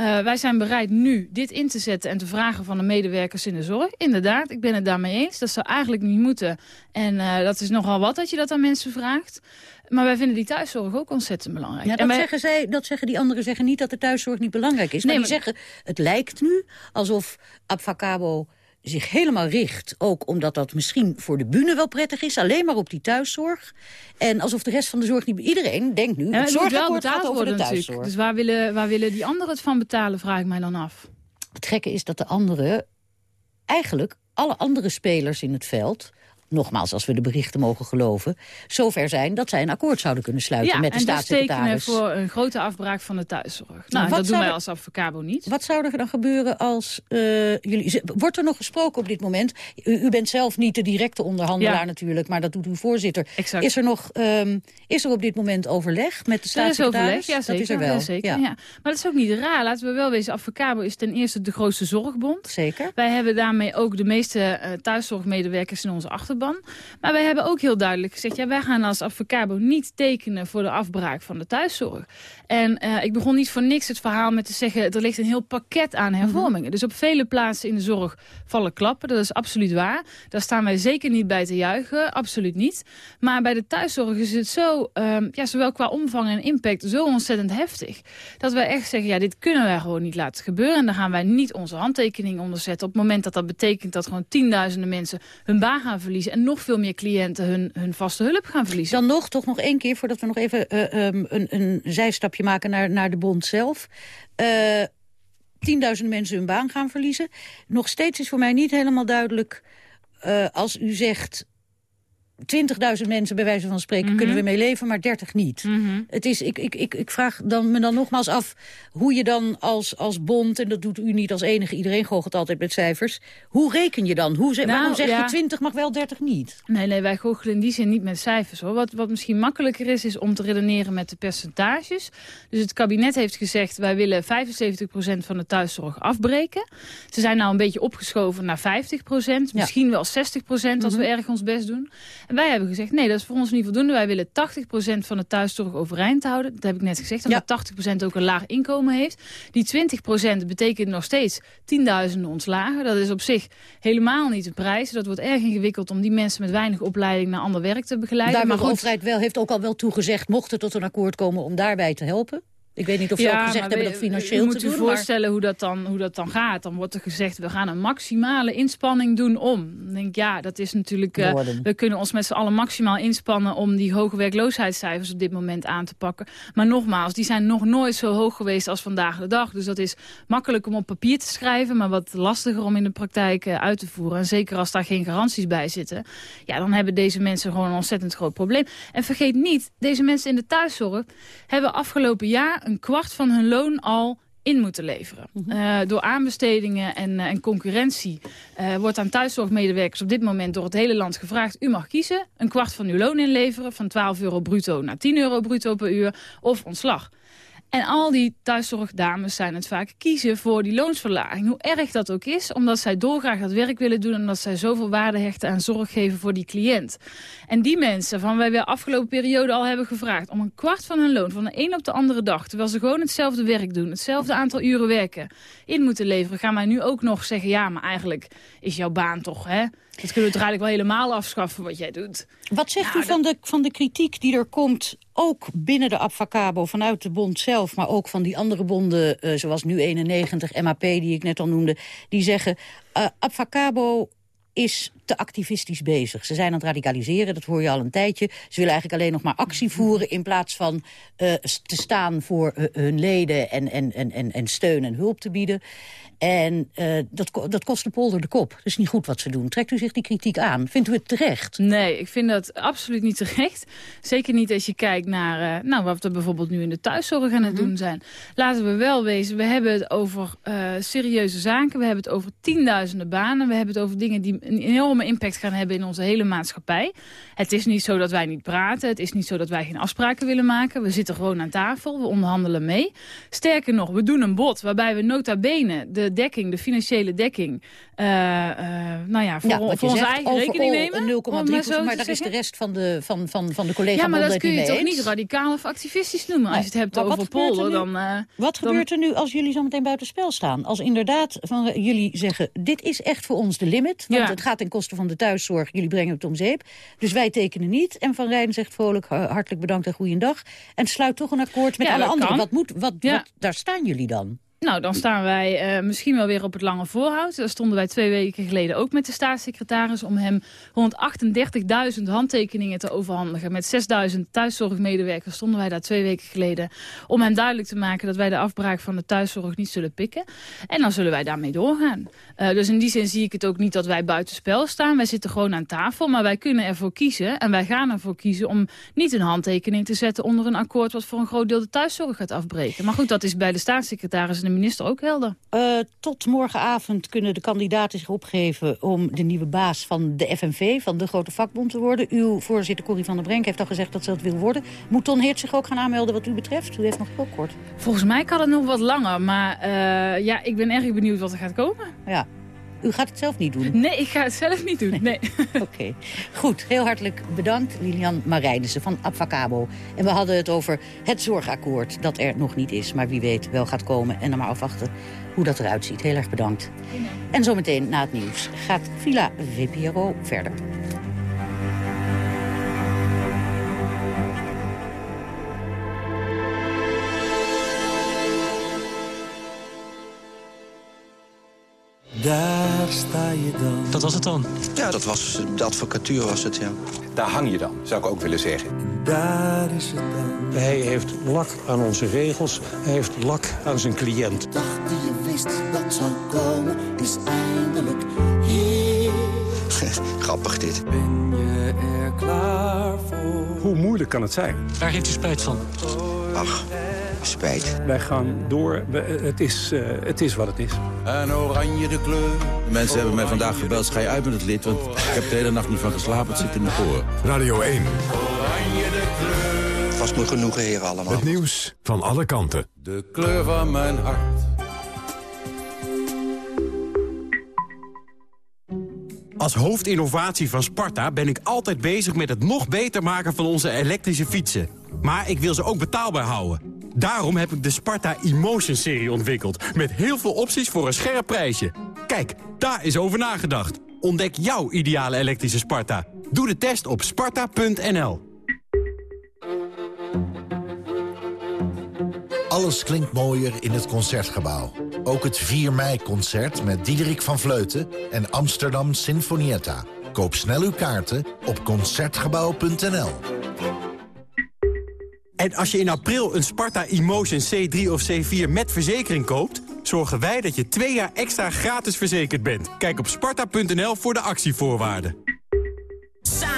Uh, wij zijn bereid nu dit in te zetten en te vragen van de medewerkers in de zorg. Inderdaad, ik ben het daarmee eens. Dat zou eigenlijk niet moeten. En uh, dat is nogal wat dat je dat aan mensen vraagt. Maar wij vinden die thuiszorg ook ontzettend belangrijk. Ja, dat, zeggen zij, dat zeggen die anderen zeggen niet dat de thuiszorg niet belangrijk is. Maar nee, die zeggen, het lijkt nu alsof Abfacabo zich helemaal richt. Ook omdat dat misschien voor de bühne wel prettig is. Alleen maar op die thuiszorg. En alsof de rest van de zorg niet... Iedereen denkt nu, ja, het zorgakkoord gaat over de thuiszorg. Natuurlijk. Dus waar willen, waar willen die anderen het van betalen, vraag ik mij dan af. Het gekke is dat de anderen... Eigenlijk alle andere spelers in het veld nogmaals, als we de berichten mogen geloven... zover zijn dat zij een akkoord zouden kunnen sluiten met de staatssecretaris. Ja, en voor een grote afbraak van de thuiszorg. Nou, nou dat doen wij als Avocabo niet. Wat zou er dan gebeuren als uh, jullie... Wordt er nog gesproken op dit moment? U, u bent zelf niet de directe onderhandelaar natuurlijk... maar dat doet uw voorzitter. Exact. Is er nog um, is er op dit moment overleg met de staatssecretaris? Er is overleg, ja zeker. Dat is er wel. Ja, zeker, ja. Maar dat is ook niet raar. Laten we wel wezen, Avocabo is ten eerste de grootste zorgbond. Zeker. Wij hebben daarmee ook de meeste uh, thuiszorgmedewerkers in onze achterban. Maar wij hebben ook heel duidelijk gezegd... ja, wij gaan als Avocabo niet tekenen voor de afbraak van de thuiszorg. En uh, ik begon niet voor niks het verhaal met te zeggen... er ligt een heel pakket aan hervormingen. Mhm. Dus op vele plaatsen in de zorg vallen klappen. Dat is absoluut waar. Daar staan wij zeker niet bij te juichen. Absoluut niet. Maar bij de thuiszorg is het zo... Um, ja, zowel qua omvang en impact zo ontzettend heftig... dat wij echt zeggen, ja, dit kunnen wij gewoon niet laten gebeuren. En daar gaan wij niet onze handtekening onder zetten. Op het moment dat dat betekent dat gewoon tienduizenden mensen hun baan gaan verliezen en nog veel meer cliënten hun, hun vaste hulp gaan verliezen. Dan nog, toch nog één keer, voordat we nog even uh, um, een, een zijstapje maken naar, naar de bond zelf. Uh, tienduizenden mensen hun baan gaan verliezen. Nog steeds is voor mij niet helemaal duidelijk... Uh, als u zegt 20.000 mensen, bij wijze van spreken, Mhm. kunnen we mee leven, maar 30 niet. Het is, ik, ik, ik, ik vraag dan, me dan nogmaals af hoe je dan als, als bond, en dat doet u niet als enige, iedereen goochelt altijd met cijfers, hoe reken je dan? Hoe, ze, Nou, waarom zeg ja. je 20 mag wel 30 niet? Nee, nee, wij goochelen in die zin niet met cijfers. hoor. Wat, wat misschien makkelijker is, is om te redeneren met de percentages. Dus het kabinet heeft gezegd, wij willen 75% van de thuiszorg afbreken. Ze zijn nou een beetje opgeschoven naar 50%, misschien wel 60% als we Mhm. erg ons best doen. En wij hebben gezegd, nee, dat is voor ons niet voldoende. Wij willen 80% van de thuiszorg overeind houden. Dat heb ik net gezegd, omdat 80% ook een laag inkomen heeft. Die 20% betekent nog steeds tienduizenden ontslagen. Dat is op zich helemaal niet de prijs. Dat wordt erg ingewikkeld om die mensen met weinig opleiding naar ander werk te begeleiden. Daar maar maar de overheid wel, heeft ook al wel toegezegd, mocht er tot een akkoord komen om daarbij te helpen. Ik weet niet of ze ook gezegd hebben we- dat financieel moet te u doen. maar- voorstellen hoe, dat dan, hoe dat dan gaat. Dan wordt er gezegd, we gaan een maximale inspanning doen om. Dan denk ik, ja, dat is natuurlijk... eh, we kunnen ons met z'n allen maximaal inspannen... om die hoge werkloosheidscijfers op dit moment aan te pakken. Maar nogmaals, die zijn nog nooit zo hoog geweest als vandaag de dag. Dus dat is makkelijk om op papier te schrijven... maar wat lastiger om in de praktijk eh, uit te voeren. En zeker als daar geen garanties bij zitten... ja, dan hebben deze mensen gewoon een ontzettend groot probleem. En vergeet niet, deze mensen in de thuiszorg... hebben afgelopen jaar een kwart van hun loon al in moeten leveren. Eh, door aanbestedingen en, eh, en concurrentie eh, wordt aan thuiszorgmedewerkers op dit moment door het hele land gevraagd... u mag kiezen, een kwart van uw loon inleveren... van 12 euro bruto naar 10 euro bruto per uur of ontslag. En al die thuiszorgdames zijn het vaak kiezen voor die loonsverlaging. Hoe erg dat ook is, omdat zij dolgraag dat werk willen doen... en omdat zij zoveel waarde hechten aan zorg geven voor die cliënt. En die mensen, van wij de afgelopen periode al hebben gevraagd... om een kwart van hun loon van de een op de andere dag... terwijl ze gewoon hetzelfde werk doen, hetzelfde aantal uren werken... in moeten leveren, gaan wij nu ook nog zeggen... ja, maar eigenlijk is jouw baan toch, hè? Dat kunnen we toch eigenlijk wel helemaal afschaffen wat jij doet. Wat zegt u van de, van de kritiek die er komt, ook binnen de Abfacabo, vanuit de bond zelf, maar ook van die andere bonden, eh, zoals nu 91, MAP, die ik net al noemde, die zeggen, Abfacabo is te activistisch bezig. Ze zijn aan het radicaliseren, dat hoor je al een tijdje. Ze willen eigenlijk alleen nog maar actie voeren... in plaats van eh, te staan voor hun leden en, en, en, en, en steun en hulp te bieden. En eh, dat, dat kost de polder de kop. Dat is niet goed wat ze doen. Trekt u zich die kritiek aan? Vindt u het terecht? Nee, ik vind dat absoluut niet terecht. Zeker niet als je kijkt naar eh, nou, wat we bijvoorbeeld nu in de thuiszorg aan het doen zijn. Laten we wel wezen, we hebben het over eh, serieuze zaken. We hebben het over tienduizenden banen. We hebben het over dingen die een enorme impact gaan hebben in onze hele maatschappij. Het is niet zo dat wij niet praten. Het is niet zo dat wij geen afspraken willen maken. We zitten gewoon aan tafel. We onderhandelen mee. Sterker nog, we doen een bod waarbij we nota bene de dekking, de financiële dekking... Uh, nou ja, voor, ja, voor onze eigen rekening nemen. 0,3 maar daar is de rest van de, van, van, van de collega's Ja, maar dat kun je toch niet radicaal of activistisch noemen. Als je het hebt over polder, dan... Uh, wat dan... gebeurt er nu als jullie zo meteen buitenspel staan? Als inderdaad van jullie zeggen, dit is echt voor ons de limit. Want ja. het gaat ten koste van de thuiszorg. Jullie brengen het om zeep. Dus wij tekenen niet. En Van Rijn zegt vrolijk, hartelijk bedankt en goeiedag. En sluit toch een akkoord met ja, alle anderen. Kan. Wat moet, wat, wat, daar staan jullie dan? Nou, dan staan wij uh, misschien wel weer op het lange voorhoud. Daar stonden wij twee weken geleden ook met de staatssecretaris... om hem rond 38.000 handtekeningen te overhandigen. Met 6.000 thuiszorgmedewerkers stonden wij daar twee weken geleden... om hem duidelijk te maken dat wij de afbraak van de thuiszorg niet zullen pikken. En dan zullen wij daarmee doorgaan. Uh, dus in die zin zie ik het ook niet dat wij buitenspel staan. Wij zitten gewoon aan tafel, maar wij kunnen ervoor kiezen... en wij gaan ervoor kiezen om niet een handtekening te zetten... onder een akkoord wat voor een groot deel de thuiszorg gaat afbreken. Maar goed, dat is bij de staatssecretaris en de minister ook helder. Uh, tot morgenavond kunnen de kandidaten zich opgeven om de nieuwe baas van de FNV, van de grote vakbond te worden. Uw voorzitter Corrie van der Brenk heeft al gezegd dat ze dat wil worden. Moet Ton Heert zich ook gaan aanmelden wat u betreft? U heeft nog heel kort. Volgens mij kan het nog wat langer, maar uh, ja, ik ben erg benieuwd wat er gaat komen. Ja. U gaat het zelf niet doen? Nee, ik ga het zelf niet doen. Nee. Oké. Okay. Goed, heel hartelijk bedankt Lilian Marijnissen van Abfacabo. En we hadden het over het zorgakkoord dat er nog niet is... maar wie weet wel gaat komen en dan maar afwachten hoe dat eruit ziet. Heel erg bedankt. En zometeen na het nieuws gaat Villa VPRO verder. Daar sta je dan. Dat was het dan? Ja, dat was, de advocatuur was het, ja. Daar hang je dan, zou ik ook willen zeggen. Daar is het dan. Hij heeft lak aan onze regels. Hij heeft lak aan zijn cliënt. Dacht die je wist dat zou komen, is eindelijk hier. Grappig dit. Ben je er klaar voor? Hoe moeilijk kan het zijn? Waar heeft u spijt van? Ach, spijt. Wij gaan door. Het is, uh, het is wat het is. En oranje de kleur. Mensen hebben mij vandaag gebeld, ga je uit met het lied? Want ik heb de hele nacht niet van geslapen, het zit in mijn oren. Radio 1. Oranje de kleur. Het was me genoegen, heren, allemaal. Het nieuws van alle kanten. De kleur van mijn hart. Als hoofdinnovatie van Sparta ben ik altijd bezig met het nog beter maken van onze elektrische fietsen. Maar ik wil ze ook betaalbaar houden. Daarom heb ik de Sparta Emotion-serie ontwikkeld. Met heel veel opties voor een scherp prijsje. Kijk, daar is over nagedacht. Ontdek jouw ideale elektrische Sparta. Doe de test op sparta.nl. Alles klinkt mooier in het Concertgebouw. Ook het 4 mei-concert met Diederik van Vleuten en Amsterdam Sinfonietta. Koop snel uw kaarten op Concertgebouw.nl. En als je in april een Sparta Emotion C3 of C4 met verzekering koopt... zorgen wij dat je twee jaar extra gratis verzekerd bent. Kijk op sparta.nl voor de actievoorwaarden.